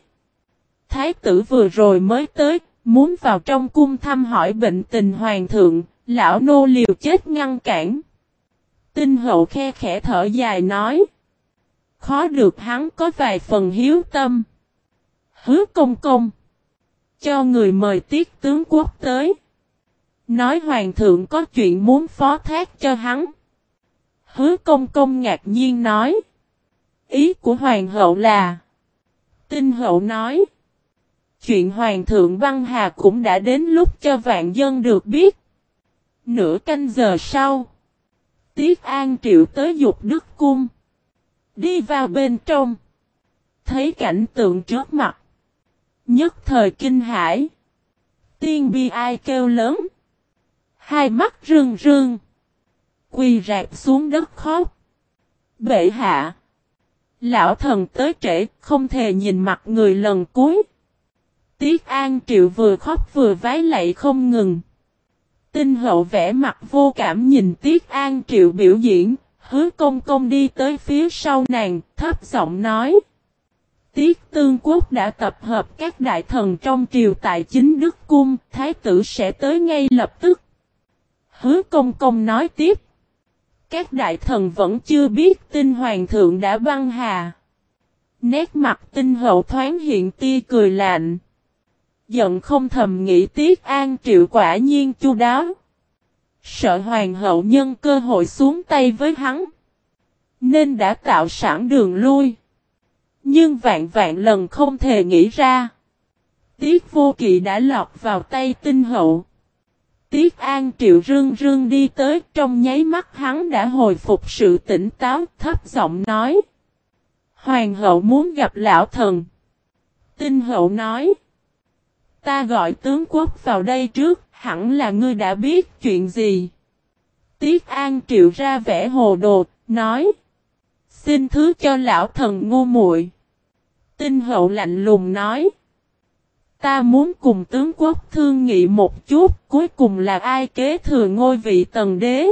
Speaker 1: Thái tử vừa rồi mới tới, muốn vào trong cung thăm hỏi bệnh tình hoàng thượng, lão nô liều chết ngăn cản. Tinh hậu khe khẽ thở dài nói. Khó được hắn có vài phần hiếu tâm. Hứa công công. Cho người mời tiết tướng quốc tới. Nói hoàng thượng có chuyện muốn phó thác cho hắn. Hứa công công ngạc nhiên nói. Ý của hoàng hậu là. Tinh hậu nói. Chuyện hoàng thượng băng hà cũng đã đến lúc cho vạn dân được biết. Nửa canh giờ sau. Tiết An Triệu tới dục đức cung. Đi vào bên trong. Thấy cảnh tượng trước mặt. Nhất thời kinh hải. Tiên bi ai kêu lớn. Hai mắt rưng rưng. Quỳ rạp xuống đất khóc. Bệ hạ. Lão thần tới trễ không thể nhìn mặt người lần cuối. Tiết An Triệu vừa khóc vừa vái lạy không ngừng. Tinh hậu vẽ mặt vô cảm nhìn Tiết An Triệu biểu diễn, hứa công công đi tới phía sau nàng, thấp giọng nói. Tiết Tương Quốc đã tập hợp các đại thần trong triều tại chính Đức Cung, Thái tử sẽ tới ngay lập tức. Hứa công công nói tiếp. Các đại thần vẫn chưa biết tin Hoàng thượng đã băng hà. Nét mặt tinh hậu thoáng hiện tia cười lạnh. Giận không thầm nghĩ Tiết An Triệu quả nhiên chu đáo. Sợ hoàng hậu nhân cơ hội xuống tay với hắn. Nên đã tạo sẵn đường lui. Nhưng vạn vạn lần không thể nghĩ ra. Tiết vô kỵ đã lọt vào tay tinh hậu. Tiết An Triệu rương rương đi tới trong nháy mắt hắn đã hồi phục sự tỉnh táo thấp giọng nói. Hoàng hậu muốn gặp lão thần. Tinh hậu nói. Ta gọi tướng quốc vào đây trước, hẳn là ngươi đã biết chuyện gì. Tiết An Triệu ra vẻ hồ đồ, nói. Xin thứ cho lão thần ngu muội. Tinh hậu lạnh lùng nói. Ta muốn cùng tướng quốc thương nghị một chút, cuối cùng là ai kế thừa ngôi vị tần đế.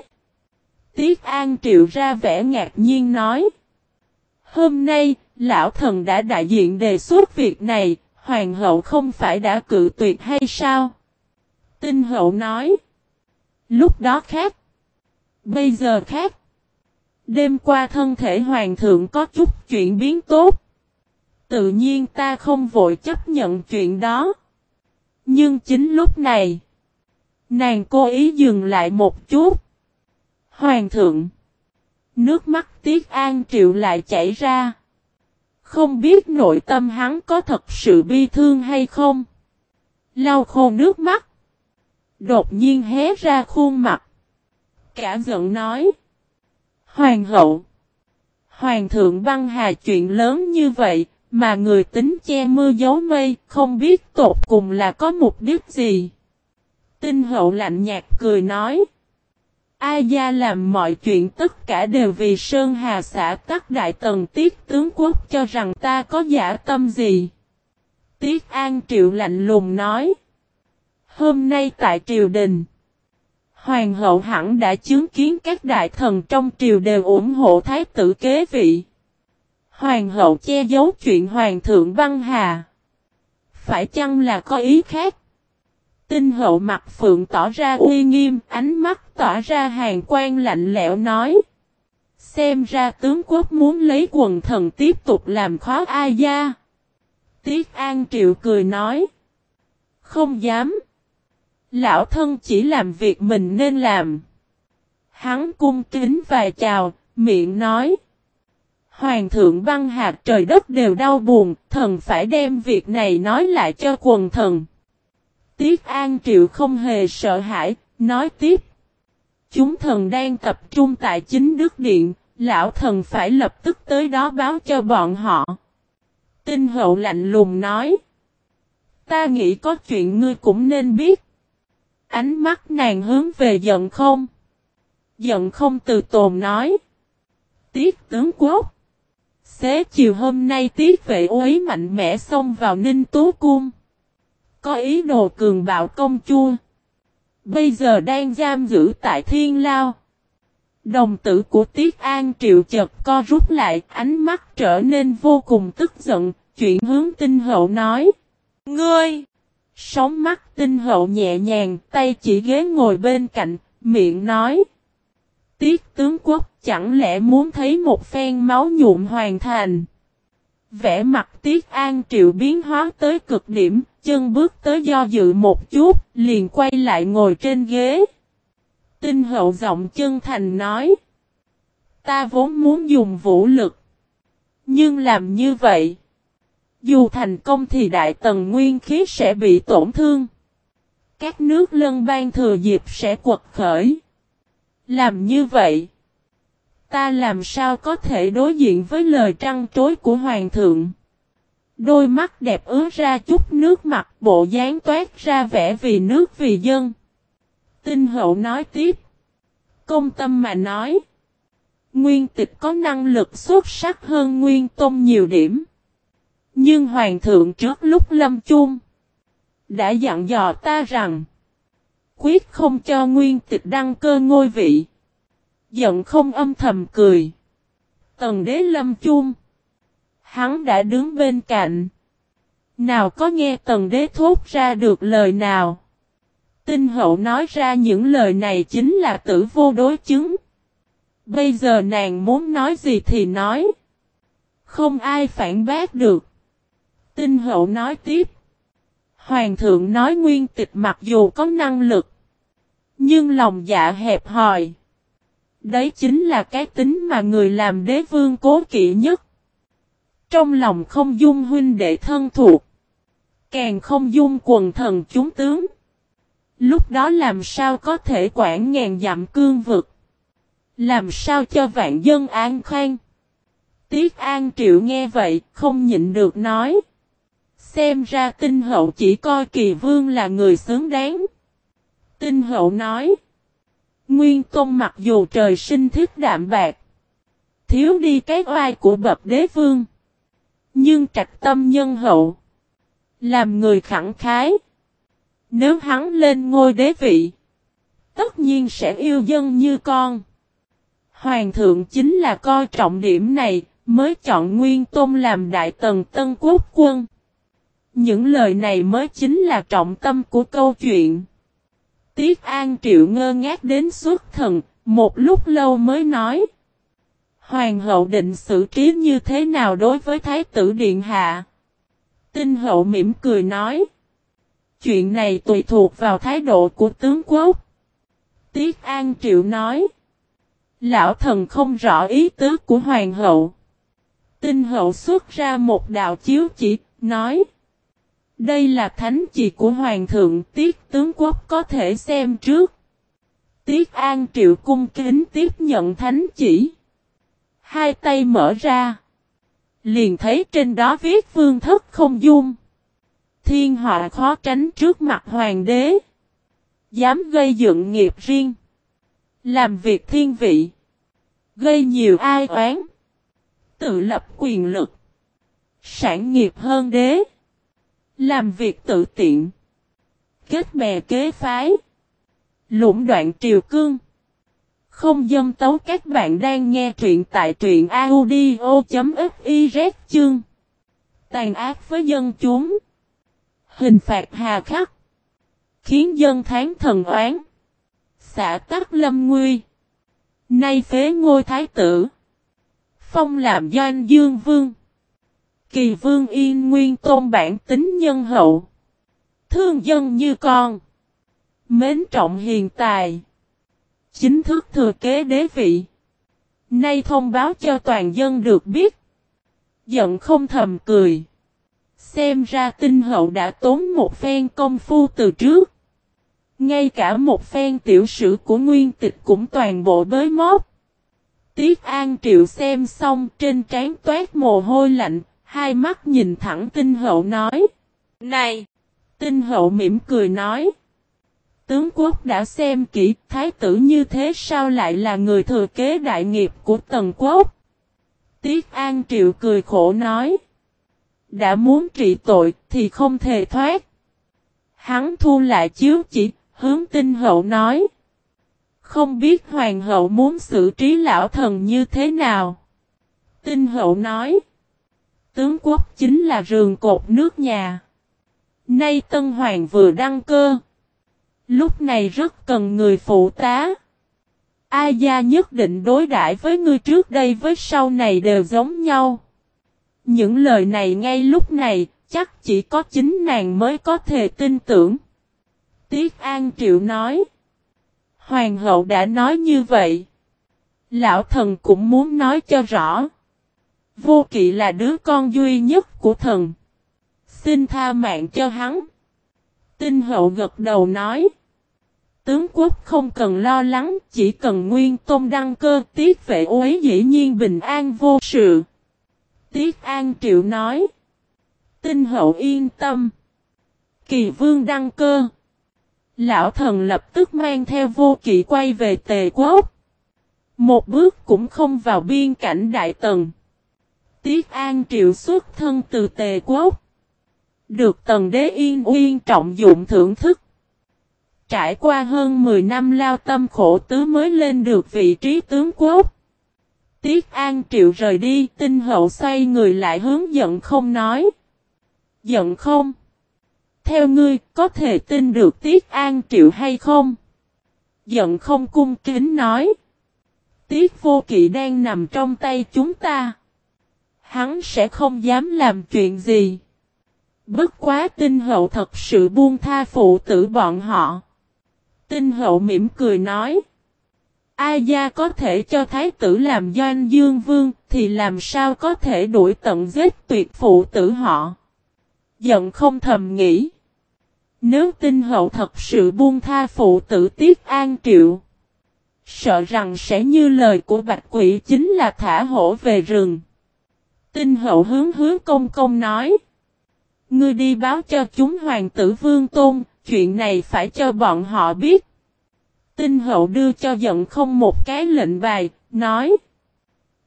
Speaker 1: Tiết An Triệu ra vẻ ngạc nhiên nói. Hôm nay, lão thần đã đại diện đề xuất việc này, hoàng hậu không phải đã cự tuyệt hay sao? Tinh hậu nói. Lúc đó khác. Bây giờ khác. Đêm qua thân thể hoàng thượng có chút chuyện biến tốt. Tự nhiên ta không vội chấp nhận chuyện đó. Nhưng chính lúc này. Nàng cố ý dừng lại một chút. Hoàng thượng. Nước mắt Tiết An Triệu lại chảy ra. Không biết nội tâm hắn có thật sự bi thương hay không. Lau khô nước mắt. Đột nhiên hé ra khuôn mặt. Cả giận nói. Hoàng hậu. Hoàng thượng băng hà chuyện lớn như vậy, mà người tính che mưa giấu mây, không biết tột cùng là có mục đích gì. Tinh hậu lạnh nhạt cười nói. A gia làm mọi chuyện tất cả đều vì Sơn Hà xã tắc đại tần tiết tướng quốc cho rằng ta có giả tâm gì. Tiết An Triệu lạnh lùng nói. Hôm nay tại triều đình. Hoàng hậu hẳn đã chứng kiến các đại thần trong triều đều ủng hộ thái tử kế vị. Hoàng hậu che giấu chuyện hoàng thượng băng hà. Phải chăng là có ý khác? Tinh hậu mặt phượng tỏ ra uy nghiêm, ánh mắt tỏ ra hàng quan lạnh lẽo nói. Xem ra tướng quốc muốn lấy quần thần tiếp tục làm khó ai gia. Tiết An Triệu cười nói. Không dám. Lão thân chỉ làm việc mình nên làm. Hắn cung kính và chào, miệng nói. Hoàng thượng băng hạt trời đất đều đau buồn, thần phải đem việc này nói lại cho quần thần. Tiết An Triệu không hề sợ hãi, nói tiếp. Chúng thần đang tập trung tại chính Đức Điện, lão thần phải lập tức tới đó báo cho bọn họ. Tinh hậu lạnh lùng nói. Ta nghĩ có chuyện ngươi cũng nên biết. Ánh mắt nàng hướng về giận không. Giận không từ tồn nói. Tiết tướng quốc. Xế chiều hôm nay tiết vệ uế mạnh mẽ xông vào ninh tú cung. Có ý đồ cường bạo công chua. Bây giờ đang giam giữ tại thiên lao. Đồng tử của Tiết An triệu chật co rút lại, ánh mắt trở nên vô cùng tức giận, chuyện hướng tinh hậu nói. Ngươi! Sóng mắt tinh hậu nhẹ nhàng, tay chỉ ghế ngồi bên cạnh, miệng nói. Tiết tướng quốc chẳng lẽ muốn thấy một phen máu nhuộm hoàn thành. Vẽ mặt Tiết An Triệu biến hóa tới cực điểm, chân bước tới do dự một chút, liền quay lại ngồi trên ghế. Tinh hậu giọng chân thành nói. Ta vốn muốn dùng vũ lực. Nhưng làm như vậy. Dù thành công thì đại tần nguyên khí sẽ bị tổn thương. Các nước lân bang thừa dịp sẽ quật khởi. Làm như vậy. Ta làm sao có thể đối diện với lời trăng trối của Hoàng thượng. Đôi mắt đẹp ứa ra chút nước mặt, bộ dáng toát ra vẻ vì nước vì dân. Tinh hậu nói tiếp. Công tâm mà nói. Nguyên tịch có năng lực xuất sắc hơn Nguyên Tôn nhiều điểm. Nhưng Hoàng thượng trước lúc lâm chung. Đã dặn dò ta rằng. Quyết không cho Nguyên tịch đăng cơ ngôi vị. Giận không âm thầm cười. Tần đế lâm chung. Hắn đã đứng bên cạnh. Nào có nghe tần đế thốt ra được lời nào. Tinh hậu nói ra những lời này chính là tử vô đối chứng. Bây giờ nàng muốn nói gì thì nói. Không ai phản bác được. Tinh hậu nói tiếp. Hoàng thượng nói nguyên tịch mặc dù có năng lực. Nhưng lòng dạ hẹp hòi. Đấy chính là cái tính mà người làm đế vương cố kỵ nhất. Trong lòng không dung huynh đệ thân thuộc. Càng không dung quần thần chúng tướng. Lúc đó làm sao có thể quản ngàn dặm cương vực. Làm sao cho vạn dân an khang. Tiết An Triệu nghe vậy, không nhịn được nói. Xem ra tinh hậu chỉ coi kỳ vương là người xứng đáng. Tinh hậu nói. Nguyên Tôn mặc dù trời sinh thức đạm bạc. Thiếu đi cái oai của bậc đế vương. Nhưng trạch tâm nhân hậu. Làm người khẳng khái. Nếu hắn lên ngôi đế vị. Tất nhiên sẽ yêu dân như con. Hoàng thượng chính là coi trọng điểm này. Mới chọn Nguyên Tôn làm đại tần Tân Quốc quân. Những lời này mới chính là trọng tâm của câu chuyện. Tiết An Triệu ngơ ngác đến suốt thần, một lúc lâu mới nói. Hoàng hậu định xử trí như thế nào đối với Thái tử Điện Hạ? Tinh hậu mỉm cười nói. Chuyện này tùy thuộc vào thái độ của tướng quốc. Tiết An Triệu nói. Lão thần không rõ ý tứ của hoàng hậu. Tinh hậu xuất ra một đạo chiếu chỉ, nói. Đây là thánh chỉ của Hoàng thượng, Tiết tướng quốc có thể xem trước. Tiết An Triệu cung kính tiếp nhận thánh chỉ. Hai tay mở ra. Liền thấy trên đó viết vương thức không dung. Thiên họa khó tránh trước mặt hoàng đế. Dám gây dựng nghiệp riêng. Làm việc thiên vị. Gây nhiều ai oán. Tự lập quyền lực. Sản nghiệp hơn đế. Làm việc tự tiện. Kết bè kế phái. Lũng đoạn triều cương. Không dâm tấu các bạn đang nghe truyện tại truyện audio.fiz chương. Tàn ác với dân chúng. Hình phạt hà khắc. Khiến dân tháng thần oán. Xã tắc lâm nguy. Nay phế ngôi thái tử. Phong làm doanh dương vương. Kỳ vương yên nguyên tôn bản tính nhân hậu. Thương dân như con. Mến trọng hiền tài. Chính thức thừa kế đế vị. Nay thông báo cho toàn dân được biết. Giận không thầm cười. Xem ra tinh hậu đã tốn một phen công phu từ trước. Ngay cả một phen tiểu sử của nguyên tịch cũng toàn bộ bới móp. Tiết An Triệu xem xong trên trán toát mồ hôi lạnh, hai mắt nhìn thẳng tinh hậu nói. Này! Tinh hậu mỉm cười nói. Tướng quốc đã xem kỹ thái tử như thế sao lại là người thừa kế đại nghiệp của tần quốc. Tiết An Triệu cười khổ nói. Đã muốn trị tội thì không thể thoát. Hắn thu lại chiếu chỉ, hướng tinh hậu nói. Không biết hoàng hậu muốn xử trí lão thần như thế nào. Tinh hậu nói. Tướng quốc chính là rường cột nước nhà. Nay Tân Hoàng vừa đăng cơ. Lúc này rất cần người phụ tá. A gia nhất định đối đãi với ngươi trước đây với sau này đều giống nhau. Những lời này ngay lúc này, chắc chỉ có chính nàng mới có thể tin tưởng. Tiết An Triệu nói. Hoàng hậu đã nói như vậy. Lão thần cũng muốn nói cho rõ. Vô kỵ là đứa con duy nhất của thần. Xin tha mạng cho hắn. Tinh hậu gật đầu nói. Tướng quốc không cần lo lắng, chỉ cần nguyên tôn đăng cơ tiết vệ uế dĩ nhiên bình an vô sự. Tiết An Triệu nói. Tinh hậu yên tâm. Kỳ vương đăng cơ. Lão thần lập tức mang theo vô kỵ quay về tề quốc. Một bước cũng không vào biên cảnh đại tần. Tiết An Triệu xuất thân từ tề quốc. Được tần đế yên uyên trọng dụng thưởng thức. Trải qua hơn 10 năm lao tâm khổ tứ mới lên được vị trí tướng quốc. Tiết An Triệu rời đi, tinh hậu xoay người lại hướng giận không nói. Giận không? Theo ngươi, có thể tin được Tiết An Triệu hay không? Giận không cung kính nói. Tiết vô kỵ đang nằm trong tay chúng ta hắn sẽ không dám làm chuyện gì. Bất quá tinh hậu thật sự buông tha phụ tử bọn họ. Tinh hậu mỉm cười nói. A gia có thể cho thái tử làm doanh dương vương thì làm sao có thể đuổi tận giết tuyệt phụ tử họ. Giận không thầm nghĩ. Nếu tinh hậu thật sự buông tha phụ tử tiết an triệu. Sợ rằng sẽ như lời của bạch quỷ chính là thả hổ về rừng. Tinh hậu hướng hứa công công nói. Ngươi đi báo cho chúng hoàng tử vương tôn, chuyện này phải cho bọn họ biết. Tinh hậu đưa cho giận không một cái lệnh bài, nói.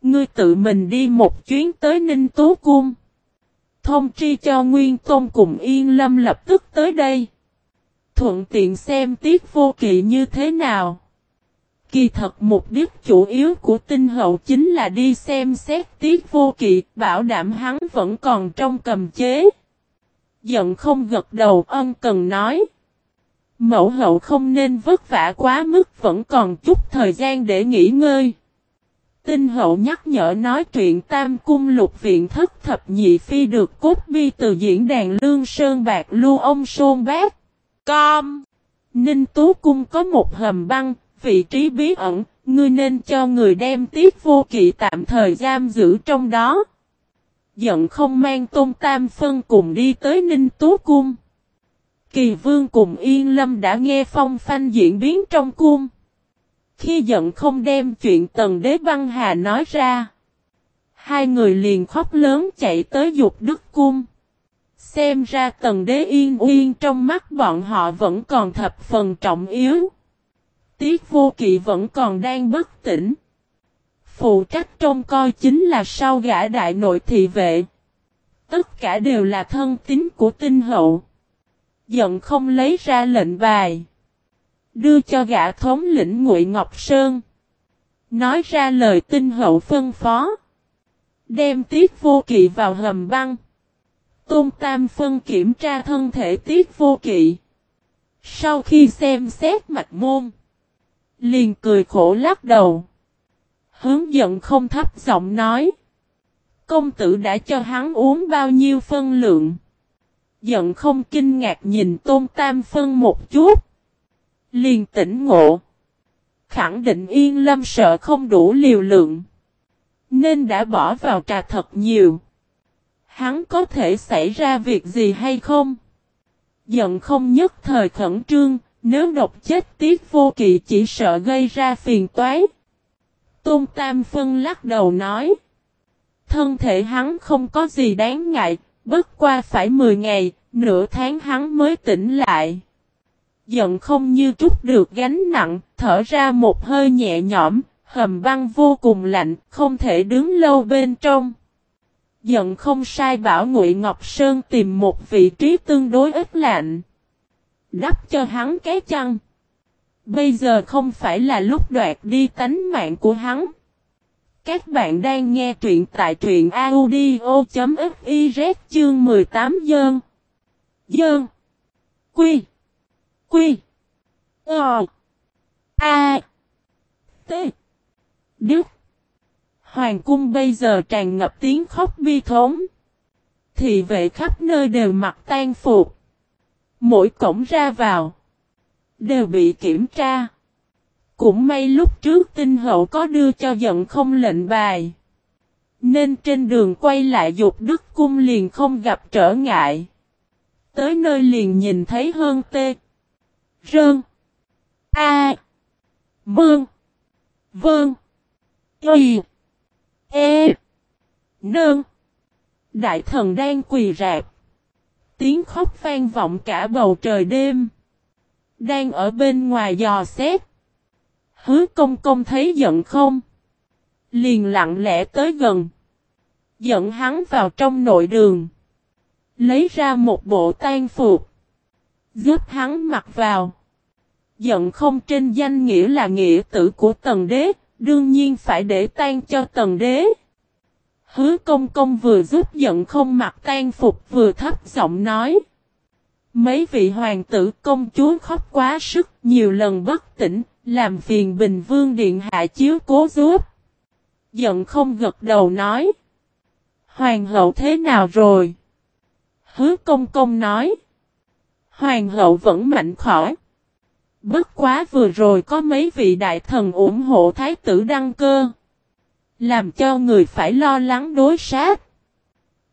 Speaker 1: Ngươi tự mình đi một chuyến tới Ninh Tú Cung. Thông tri cho Nguyên Tôn cùng Yên Lâm lập tức tới đây. Thuận tiện xem tiết vô kỵ như thế nào. Kỳ thật mục đích chủ yếu của tinh hậu chính là đi xem xét tiết vô kỵ, bảo đảm hắn vẫn còn trong cầm chế. Giận không gật đầu ân cần nói. Mẫu hậu không nên vất vả quá mức vẫn còn chút thời gian để nghỉ ngơi. Tinh hậu nhắc nhở nói chuyện tam cung lục viện thất thập nhị phi được cốt bi từ diễn đàn lương sơn bạc lưu ông sôn Bác. Com. Ninh Tú Cung có một hầm băng, vị trí bí ẩn, ngươi nên cho người đem tiết vô kỵ tạm thời giam giữ trong đó. Giận không mang tôn tam phân cùng đi tới Ninh Tú Cung. Kỳ vương cùng Yên Lâm đã nghe phong phanh diễn biến trong cung. Khi giận không đem chuyện tần đế băng hà nói ra. Hai người liền khóc lớn chạy tới dục đức cung. Xem ra tần đế yên uyên trong mắt bọn họ vẫn còn thập phần trọng yếu. Tiết vô kỵ vẫn còn đang bất tỉnh. Phụ trách trông coi chính là sau gã đại nội thị vệ. Tất cả đều là thân tín của tinh hậu. Giận không lấy ra lệnh bài. Đưa cho gã thống lĩnh Ngụy Ngọc Sơn. Nói ra lời tinh hậu phân phó. Đem tiết vô kỵ vào hầm băng. Tôn Tam phân kiểm tra thân thể tiết vô kỵ. Sau khi xem xét mạch môn. Liền cười khổ lắc đầu. Hướng dẫn không thấp giọng nói. Công tử đã cho hắn uống bao nhiêu phân lượng. Giận không kinh ngạc nhìn tôn tam phân một chút. Liền tỉnh ngộ. Khẳng định yên lâm sợ không đủ liều lượng. Nên đã bỏ vào trà thật nhiều. Hắn có thể xảy ra việc gì hay không? Giận không nhất thời khẩn trương, nếu độc chết tiết vô kỵ chỉ sợ gây ra phiền toái. Tôn Tam Phân lắc đầu nói. Thân thể hắn không có gì đáng ngại, bất qua phải 10 ngày, nửa tháng hắn mới tỉnh lại. Giận không như trút được gánh nặng, thở ra một hơi nhẹ nhõm, hầm băng vô cùng lạnh, không thể đứng lâu bên trong. Giận không sai bảo Ngụy Ngọc Sơn tìm một vị trí tương đối ít lạnh. Đắp cho hắn cái chăn. Bây giờ không phải là lúc đoạt đi tánh mạng của hắn. Các bạn đang nghe truyện tại truyện audio.fiz chương 18 dơn. Dơn. Quy. Quy. Ờ. A. T. Đức. Hoàng cung bây giờ tràn ngập tiếng khóc bi thống. Thị vệ khắp nơi đều mặc tan phục. Mỗi cổng ra vào. Đều bị kiểm tra. Cũng may lúc trước tinh hậu có đưa cho giận không lệnh bài. Nên trên đường quay lại dục đức cung liền không gặp trở ngại. Tới nơi liền nhìn thấy hơn tê. Rơn. A. Mương. vương, Y. E. Nương. Đại thần đang quỳ rạp. Tiếng khóc vang vọng cả bầu trời đêm. Đang ở bên ngoài dò xét. Hứa công công thấy giận không? Liền lặng lẽ tới gần. Dẫn hắn vào trong nội đường. Lấy ra một bộ tan phục. Giúp hắn mặc vào. Giận không trên danh nghĩa là nghĩa tử của tần đế. Đương nhiên phải để tan cho tần đế. Hứa công công vừa giúp giận không mặc tan phục vừa thấp giọng nói. Mấy vị hoàng tử công chúa khóc quá sức nhiều lần bất tỉnh, làm phiền Bình Vương Điện Hạ chiếu cố giúp. Giận không gật đầu nói. Hoàng hậu thế nào rồi? Hứa công công nói. Hoàng hậu vẫn mạnh khỏi. Bất quá vừa rồi có mấy vị đại thần ủng hộ thái tử đăng cơ. Làm cho người phải lo lắng đối sát.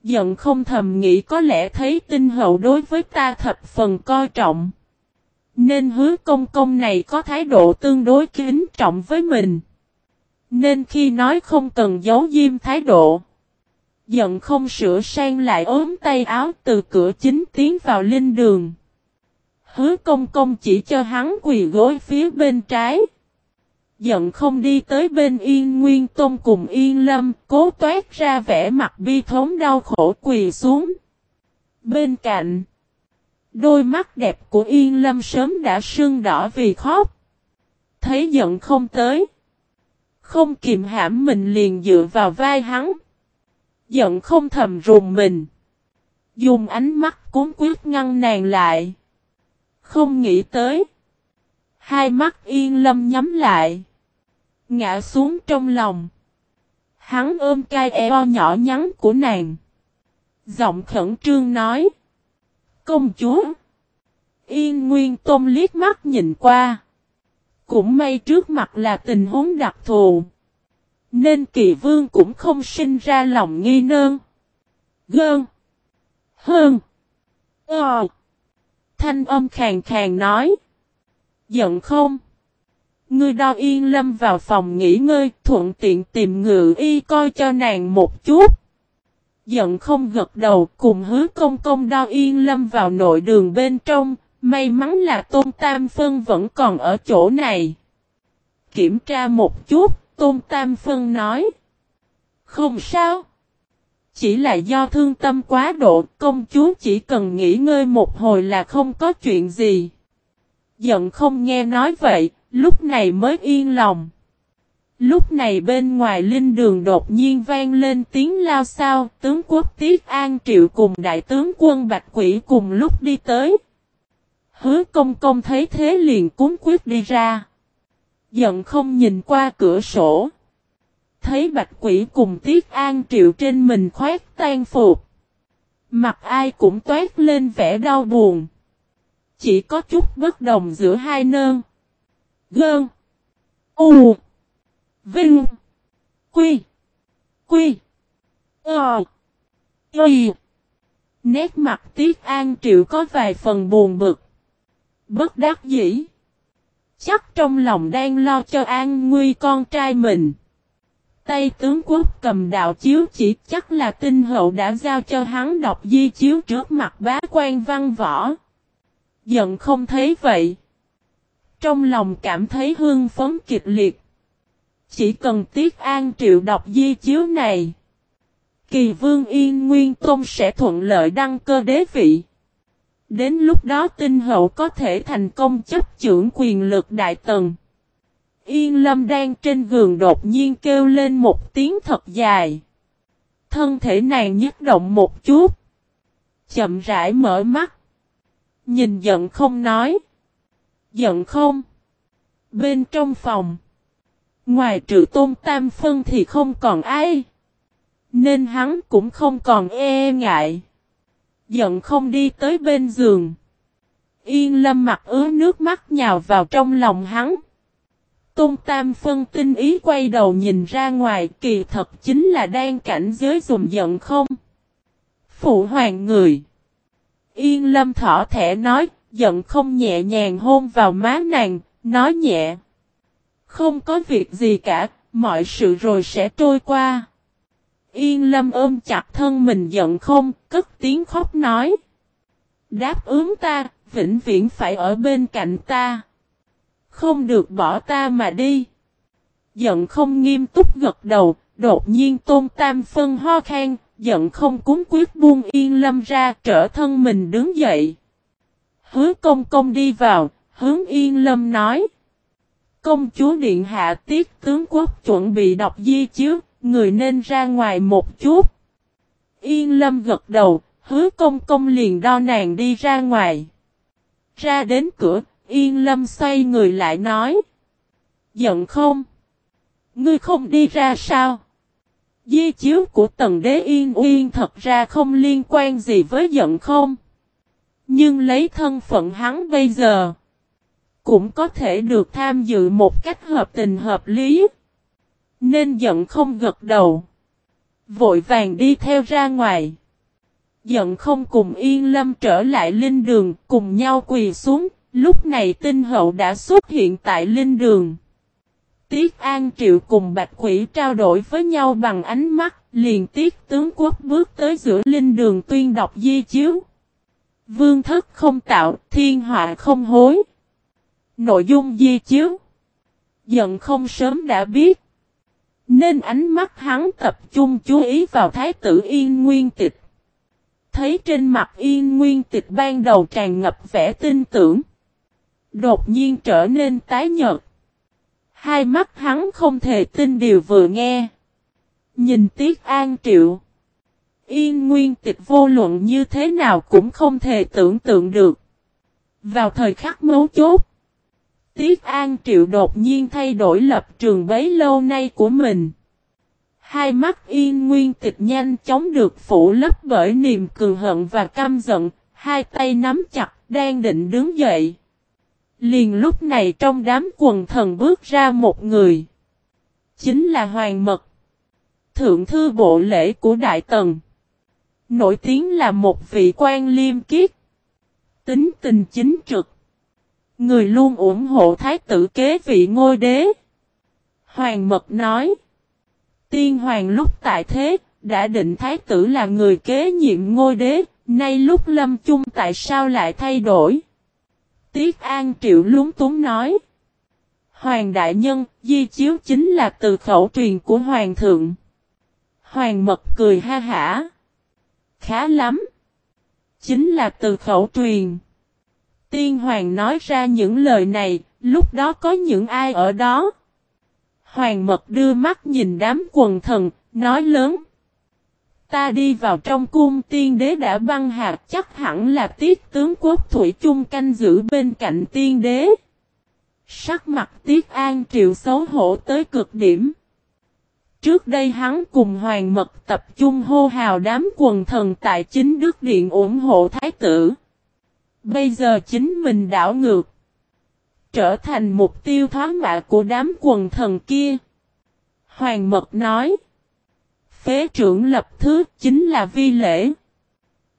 Speaker 1: Giận không thầm nghĩ có lẽ thấy tinh hậu đối với ta thập phần coi trọng. Nên hứa công công này có thái độ tương đối kính trọng với mình. Nên khi nói không cần giấu diêm thái độ. Giận không sửa sang lại ốm tay áo từ cửa chính tiến vào linh đường. Hứa công công chỉ cho hắn quỳ gối phía bên trái. Giận không đi tới bên Yên Nguyên Tôn cùng Yên Lâm, cố toát ra vẻ mặt bi thống đau khổ quỳ xuống. Bên cạnh, đôi mắt đẹp của Yên Lâm sớm đã sưng đỏ vì khóc. Thấy giận không tới. Không kìm hãm mình liền dựa vào vai hắn. Giận không thầm rùng mình. Dùng ánh mắt cuốn quyết ngăn nàng lại. Không nghĩ tới. Hai mắt yên lâm nhắm lại. Ngã xuống trong lòng. Hắn ôm cai eo nhỏ nhắn của nàng. Giọng khẩn trương nói. Công chúa. Yên Nguyên Tôn liếc mắt nhìn qua. Cũng may trước mặt là tình huống đặc thù. Nên kỳ vương cũng không sinh ra lòng nghi nơn. Gơn. Hơn. Ờ. Thanh âm khàng khàng nói. Giận không? Ngươi đo yên lâm vào phòng nghỉ ngơi, thuận tiện tìm ngự y coi cho nàng một chút. Giận không gật đầu, cùng hứa công công đo yên lâm vào nội đường bên trong, may mắn là Tôn Tam Phân vẫn còn ở chỗ này. Kiểm tra một chút, Tôn Tam Phân nói. Không sao. Chỉ là do thương tâm quá độ, công chúa chỉ cần nghỉ ngơi một hồi là không có chuyện gì. Giận không nghe nói vậy, lúc này mới yên lòng. Lúc này bên ngoài linh đường đột nhiên vang lên tiếng lao sao, tướng quốc Tiết An Triệu cùng đại tướng quân Bạch Quỷ cùng lúc đi tới. Hứa công công thấy thế liền cúng quyết đi ra. Giận không nhìn qua cửa sổ. Thấy bạch quỷ cùng Tiết An Triệu trên mình khoét tan phục. Mặt ai cũng toát lên vẻ đau buồn. Chỉ có chút bất đồng giữa hai nơn. Gơn. U. Vinh. Quy. Quy. Ờ. Y. Nét mặt Tiết An Triệu có vài phần buồn bực. Bất đắc dĩ. Chắc trong lòng đang lo cho an nguy con trai mình. Tay tướng quốc cầm đạo chiếu chỉ chắc là tinh hậu đã giao cho hắn đọc di chiếu trước mặt bá quan văn võ. Giận không thấy vậy. Trong lòng cảm thấy hương phấn kịch liệt. Chỉ cần tiết an triệu đọc di chiếu này. Kỳ vương yên nguyên tôn sẽ thuận lợi đăng cơ đế vị. Đến lúc đó tinh hậu có thể thành công chấp trưởng quyền lực đại tần. Yên lâm đang trên giường đột nhiên kêu lên một tiếng thật dài. Thân thể nàng nhức động một chút. Chậm rãi mở mắt. Nhìn giận không nói. Giận không. Bên trong phòng. Ngoài trừ tôn tam phân thì không còn ai. Nên hắn cũng không còn e ngại. Giận không đi tới bên giường. Yên lâm mặt ứa nước mắt nhào vào trong lòng hắn. Tôn Tam phân tinh ý quay đầu nhìn ra ngoài kỳ thật chính là đang cảnh giới dùng giận không. Phụ hoàng người. Yên lâm thỏ thẻ nói, giận không nhẹ nhàng hôn vào má nàng, nói nhẹ. Không có việc gì cả, mọi sự rồi sẽ trôi qua. Yên lâm ôm chặt thân mình giận không, cất tiếng khóc nói. Đáp ứng ta, vĩnh viễn phải ở bên cạnh ta. Không được bỏ ta mà đi. Giận không nghiêm túc gật đầu, đột nhiên tôn tam phân ho khen giận không cúng quyết buông yên lâm ra trở thân mình đứng dậy. Hứa công công đi vào, hướng yên lâm nói. Công chúa điện hạ tiết tướng quốc chuẩn bị đọc di chiếu, người nên ra ngoài một chút. Yên lâm gật đầu, hứa công công liền đo nàng đi ra ngoài. Ra đến cửa, Yên lâm xoay người lại nói. Giận không? Ngươi không đi ra sao? Di chiếu của tần đế yên uyên thật ra không liên quan gì với giận không. Nhưng lấy thân phận hắn bây giờ. Cũng có thể được tham dự một cách hợp tình hợp lý. Nên giận không gật đầu. Vội vàng đi theo ra ngoài. Giận không cùng yên lâm trở lại linh đường cùng nhau quỳ xuống. Lúc này tinh hậu đã xuất hiện tại linh đường. Tiết An Triệu cùng Bạch Quỷ trao đổi với nhau bằng ánh mắt, liền tiết tướng quốc bước tới giữa linh đường tuyên đọc di chiếu. Vương thất không tạo, thiên họa không hối. Nội dung di chiếu. Giận không sớm đã biết. Nên ánh mắt hắn tập trung chú ý vào thái tử Yên Nguyên Tịch. Thấy trên mặt Yên Nguyên Tịch ban đầu tràn ngập vẻ tin tưởng. Đột nhiên trở nên tái nhợt. Hai mắt hắn không thể tin điều vừa nghe. Nhìn Tiết An Triệu. Yên Nguyên Tịch vô luận như thế nào cũng không thể tưởng tượng được. Vào thời khắc mấu chốt. Tiết An Triệu đột nhiên thay đổi lập trường bấy lâu nay của mình. Hai mắt yên nguyên tịch nhanh chóng được phủ lấp bởi niềm cường hận và căm giận, hai tay nắm chặt, đang định đứng dậy. Liền lúc này trong đám quần thần bước ra một người. Chính là Hoàng Mật. Thượng thư bộ lễ của Đại Tần. Nổi tiếng là một vị quan liêm kiết. Tính tình chính trực. Người luôn ủng hộ thái tử kế vị ngôi đế. Hoàng Mật nói. Tiên hoàng lúc tại thế, đã định thái tử là người kế nhiệm ngôi đế, nay lúc lâm chung tại sao lại thay đổi? Tiết An Triệu lúng túng nói. Hoàng đại nhân, di chiếu chính là từ khẩu truyền của hoàng thượng. Hoàng mật cười ha hả. Khá lắm. Chính là từ khẩu truyền. Tiên hoàng nói ra những lời này, lúc đó có những ai ở đó? Hoàng mật đưa mắt nhìn đám quần thần, nói lớn. Ta đi vào trong cung tiên đế đã băng hạt chắc hẳn là tiết tướng quốc thủy chung canh giữ bên cạnh tiên đế. Sắc mặt tiết an triệu xấu hổ tới cực điểm. Trước đây hắn cùng hoàng mật tập trung hô hào đám quần thần tại chính Đức Điện ủng hộ thái tử. Bây giờ chính mình đảo ngược. Trở thành mục tiêu thoá mạ của đám quần thần kia. Hoàng mật nói. Phế trưởng lập thứ chính là vi lễ.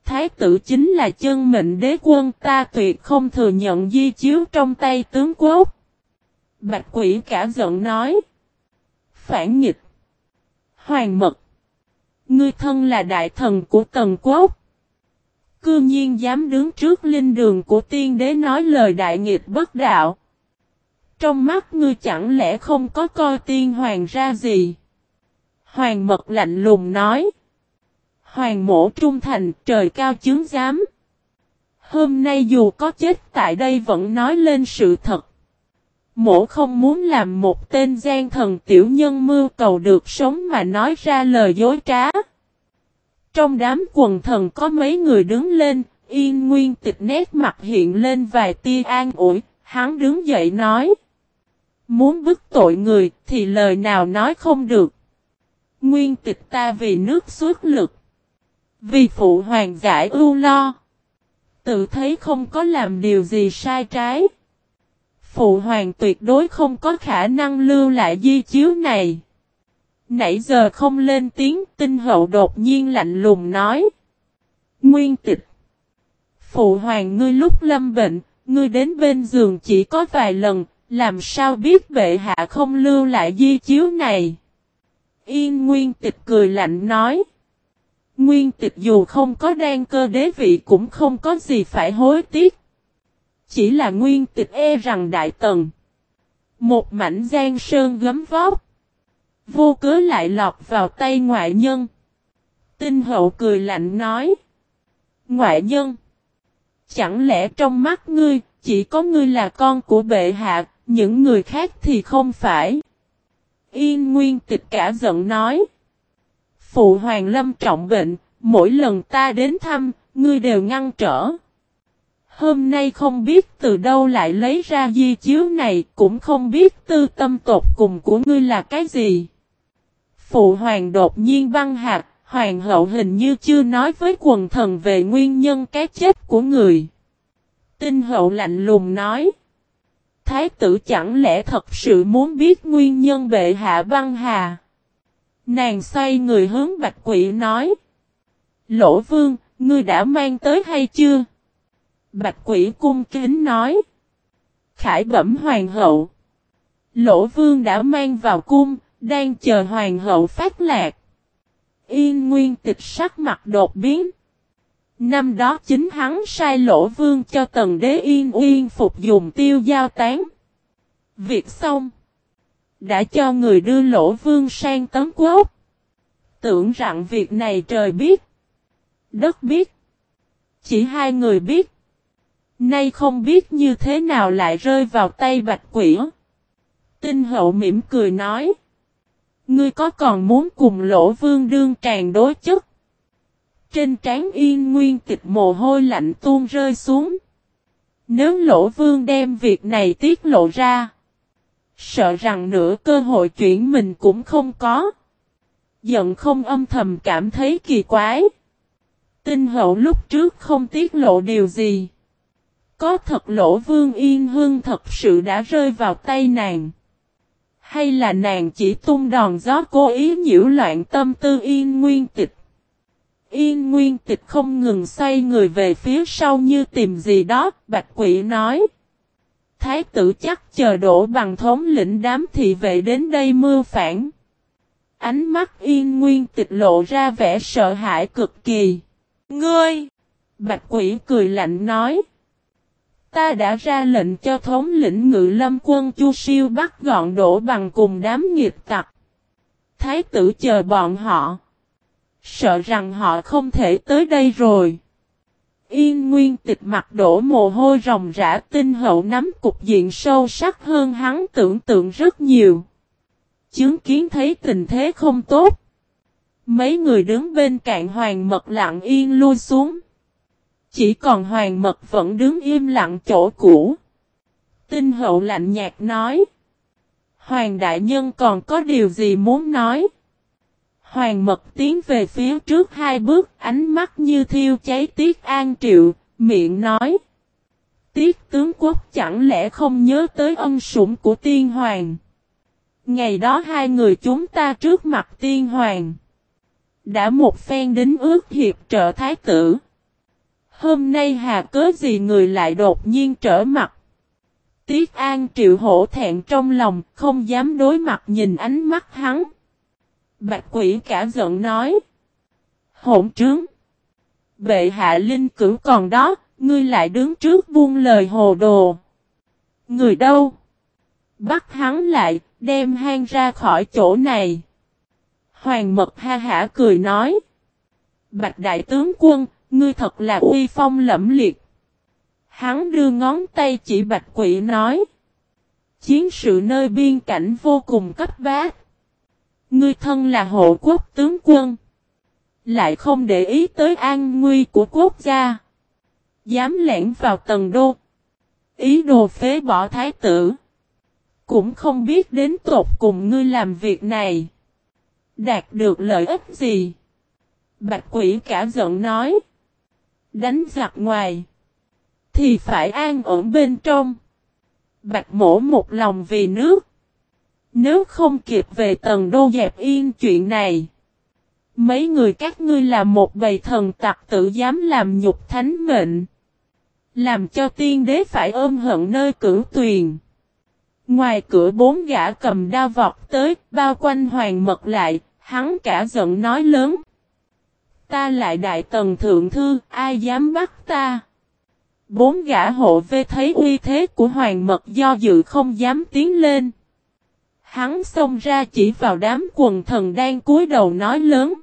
Speaker 1: Thái tử chính là chân mệnh đế quân, ta tuyệt không thừa nhận di chiếu trong tay tướng quốc. Bạch quỷ cả giận nói. Phản nghịch. Hoàng mật. Ngươi thân là đại thần của tần quốc. Cư nhiên dám đứng trước linh đường của tiên đế nói lời đại nghịch bất đạo. Trong mắt ngươi chẳng lẽ không có coi tiên hoàng ra gì? Hoàng mật lạnh lùng nói. Hoàng mổ trung thành, trời cao chứng giám. Hôm nay dù có chết tại đây vẫn nói lên sự thật. Mổ không muốn làm một tên gian thần tiểu nhân mưu cầu được sống mà nói ra lời dối trá. Trong đám quần thần có mấy người đứng lên, yên nguyên tịch nét mặt hiện lên vài tia an ủi, hắn đứng dậy nói. Muốn bức tội người thì lời nào nói không được. Nguyên tịch ta vì nước suốt lực. Vì phụ hoàng giải ưu lo. Tự thấy không có làm điều gì sai trái. Phụ hoàng tuyệt đối không có khả năng lưu lại di chiếu này. Nãy giờ không lên tiếng tinh hậu đột nhiên lạnh lùng nói. Nguyên tịch. Phụ hoàng ngươi lúc lâm bệnh, ngươi đến bên giường chỉ có vài lần, làm sao biết bệ hạ không lưu lại di chiếu này? Yên Nguyên Tịch cười lạnh nói. Nguyên Tịch dù không có đan cơ đế vị cũng không có gì phải hối tiếc. Chỉ là Nguyên Tịch e rằng Đại Tần. Một mảnh gian sơn gấm vóc. Vô cớ lại lọt vào tay ngoại nhân. Tinh hậu cười lạnh nói. Ngoại nhân. Chẳng lẽ trong mắt ngươi, chỉ có ngươi là con của bệ hạ, những người khác thì không phải. Yên Nguyên tịch cả giận nói. Phụ Hoàng Lâm trọng bệnh, mỗi lần ta đến thăm, ngươi đều ngăn trở. Hôm nay không biết từ đâu lại lấy ra di chiếu này, cũng không biết tư tâm tột cùng của ngươi là cái gì. Phụ hoàng đột nhiên băng hạt, hoàng hậu hình như chưa nói với quần thần về nguyên nhân cái chết của người. Tinh hậu lạnh lùng nói. Thái tử chẳng lẽ thật sự muốn biết nguyên nhân bệ hạ băng hà. Nàng xoay người hướng bạch quỷ nói. Lỗ vương, ngươi đã mang tới hay chưa? Bạch quỷ cung kính nói. Khải bẩm hoàng hậu. Lỗ vương đã mang vào cung, đang chờ hoàng hậu phát lạc. Yên nguyên tịch sắc mặt đột biến. Năm đó chính hắn sai lỗ vương cho tần đế yên uyên phục dùng tiêu giao tán. Việc xong. Đã cho người đưa lỗ vương sang tấn quốc. Tưởng rằng việc này trời biết. Đất biết. Chỉ hai người biết. Nay không biết như thế nào lại rơi vào tay bạch quỷ. Tinh hậu mỉm cười nói. Ngươi có còn muốn cùng lỗ vương đương tràn đối chất? Trên trán yên nguyên tịch mồ hôi lạnh tuôn rơi xuống. Nếu lỗ vương đem việc này tiết lộ ra. Sợ rằng nửa cơ hội chuyển mình cũng không có. Giận không âm thầm cảm thấy kỳ quái. Tinh hậu lúc trước không tiết lộ điều gì. Có thật lỗ vương yên hương thật sự đã rơi vào tay nàng. Hay là nàng chỉ tung đòn gió cố ý nhiễu loạn tâm tư yên nguyên tịch. Yên nguyên tịch không ngừng xoay người về phía sau như tìm gì đó, bạch quỷ nói. Thái tử chắc chờ đổ bằng thống lĩnh đám thị vệ đến đây mưa phản. Ánh mắt yên nguyên tịch lộ ra vẻ sợ hãi cực kỳ. Ngươi! Bạch quỷ cười lạnh nói. Ta đã ra lệnh cho thống lĩnh ngự lâm quân Chu Siêu bắt gọn đổ bằng cùng đám nghiệp tặc. Thái tử chờ bọn họ. Sợ rằng họ không thể tới đây rồi. Yên nguyên tịch mặt đổ mồ hôi ròng rã, tinh hậu nắm cục diện sâu sắc hơn hắn tưởng tượng rất nhiều. Chứng kiến thấy tình thế không tốt. Mấy người đứng bên cạnh hoàng mật lặng yên lui xuống. Chỉ còn hoàng mật vẫn đứng im lặng chỗ cũ. Tinh hậu lạnh nhạt nói. Hoàng đại nhân còn có điều gì muốn nói? Hoàng mật tiến về phía trước hai bước, ánh mắt như thiêu cháy Tiết An Triệu, miệng nói. Tiết tướng quốc chẳng lẽ không nhớ tới ân sủng của tiên hoàng. Ngày đó hai người chúng ta trước mặt tiên hoàng. Đã một phen đính ước hiệp trợ thái tử. Hôm nay hà cớ gì người lại đột nhiên trở mặt. Tiết An Triệu hổ thẹn trong lòng, không dám đối mặt nhìn ánh mắt hắn. Bạch quỷ cả giận nói. Hỗn trướng. Bệ hạ linh cửu còn đó, ngươi lại đứng trước buông lời hồ đồ. Người đâu? Bắt hắn lại, đem hang ra khỏi chỗ này. Hoàng mật ha hả cười nói. Bạch đại tướng quân, ngươi thật là uy phong lẫm liệt. Hắn đưa ngón tay chỉ bạch quỷ nói. Chiến sự nơi biên cảnh vô cùng cấp bát. Ngươi thân là hộ quốc tướng quân. Lại không để ý tới an nguy của quốc gia. Dám lẻn vào tầng đô. Ý đồ phế bỏ thái tử. Cũng không biết đến tột cùng ngươi làm việc này. Đạt được lợi ích gì? Bạch quỷ cả giận nói. Đánh giặc ngoài. Thì phải an ổn bên trong. Bạch mổ một lòng vì nước. Nếu không kịp về tầng đô dẹp yên chuyện này. Mấy người các ngươi là một bầy thần tặc tự dám làm nhục thánh mệnh. Làm cho tiên đế phải ôm hận nơi cửu tuyền. Ngoài cửa bốn gã cầm đao vọt tới, bao quanh hoàng mật lại, hắn cả giận nói lớn. Ta lại đại tần thượng thư, ai dám bắt ta? Bốn gã hộ vê thấy uy thế của hoàng mật do dự không dám tiến lên. Hắn xông ra chỉ vào đám quần thần đang cúi đầu nói lớn.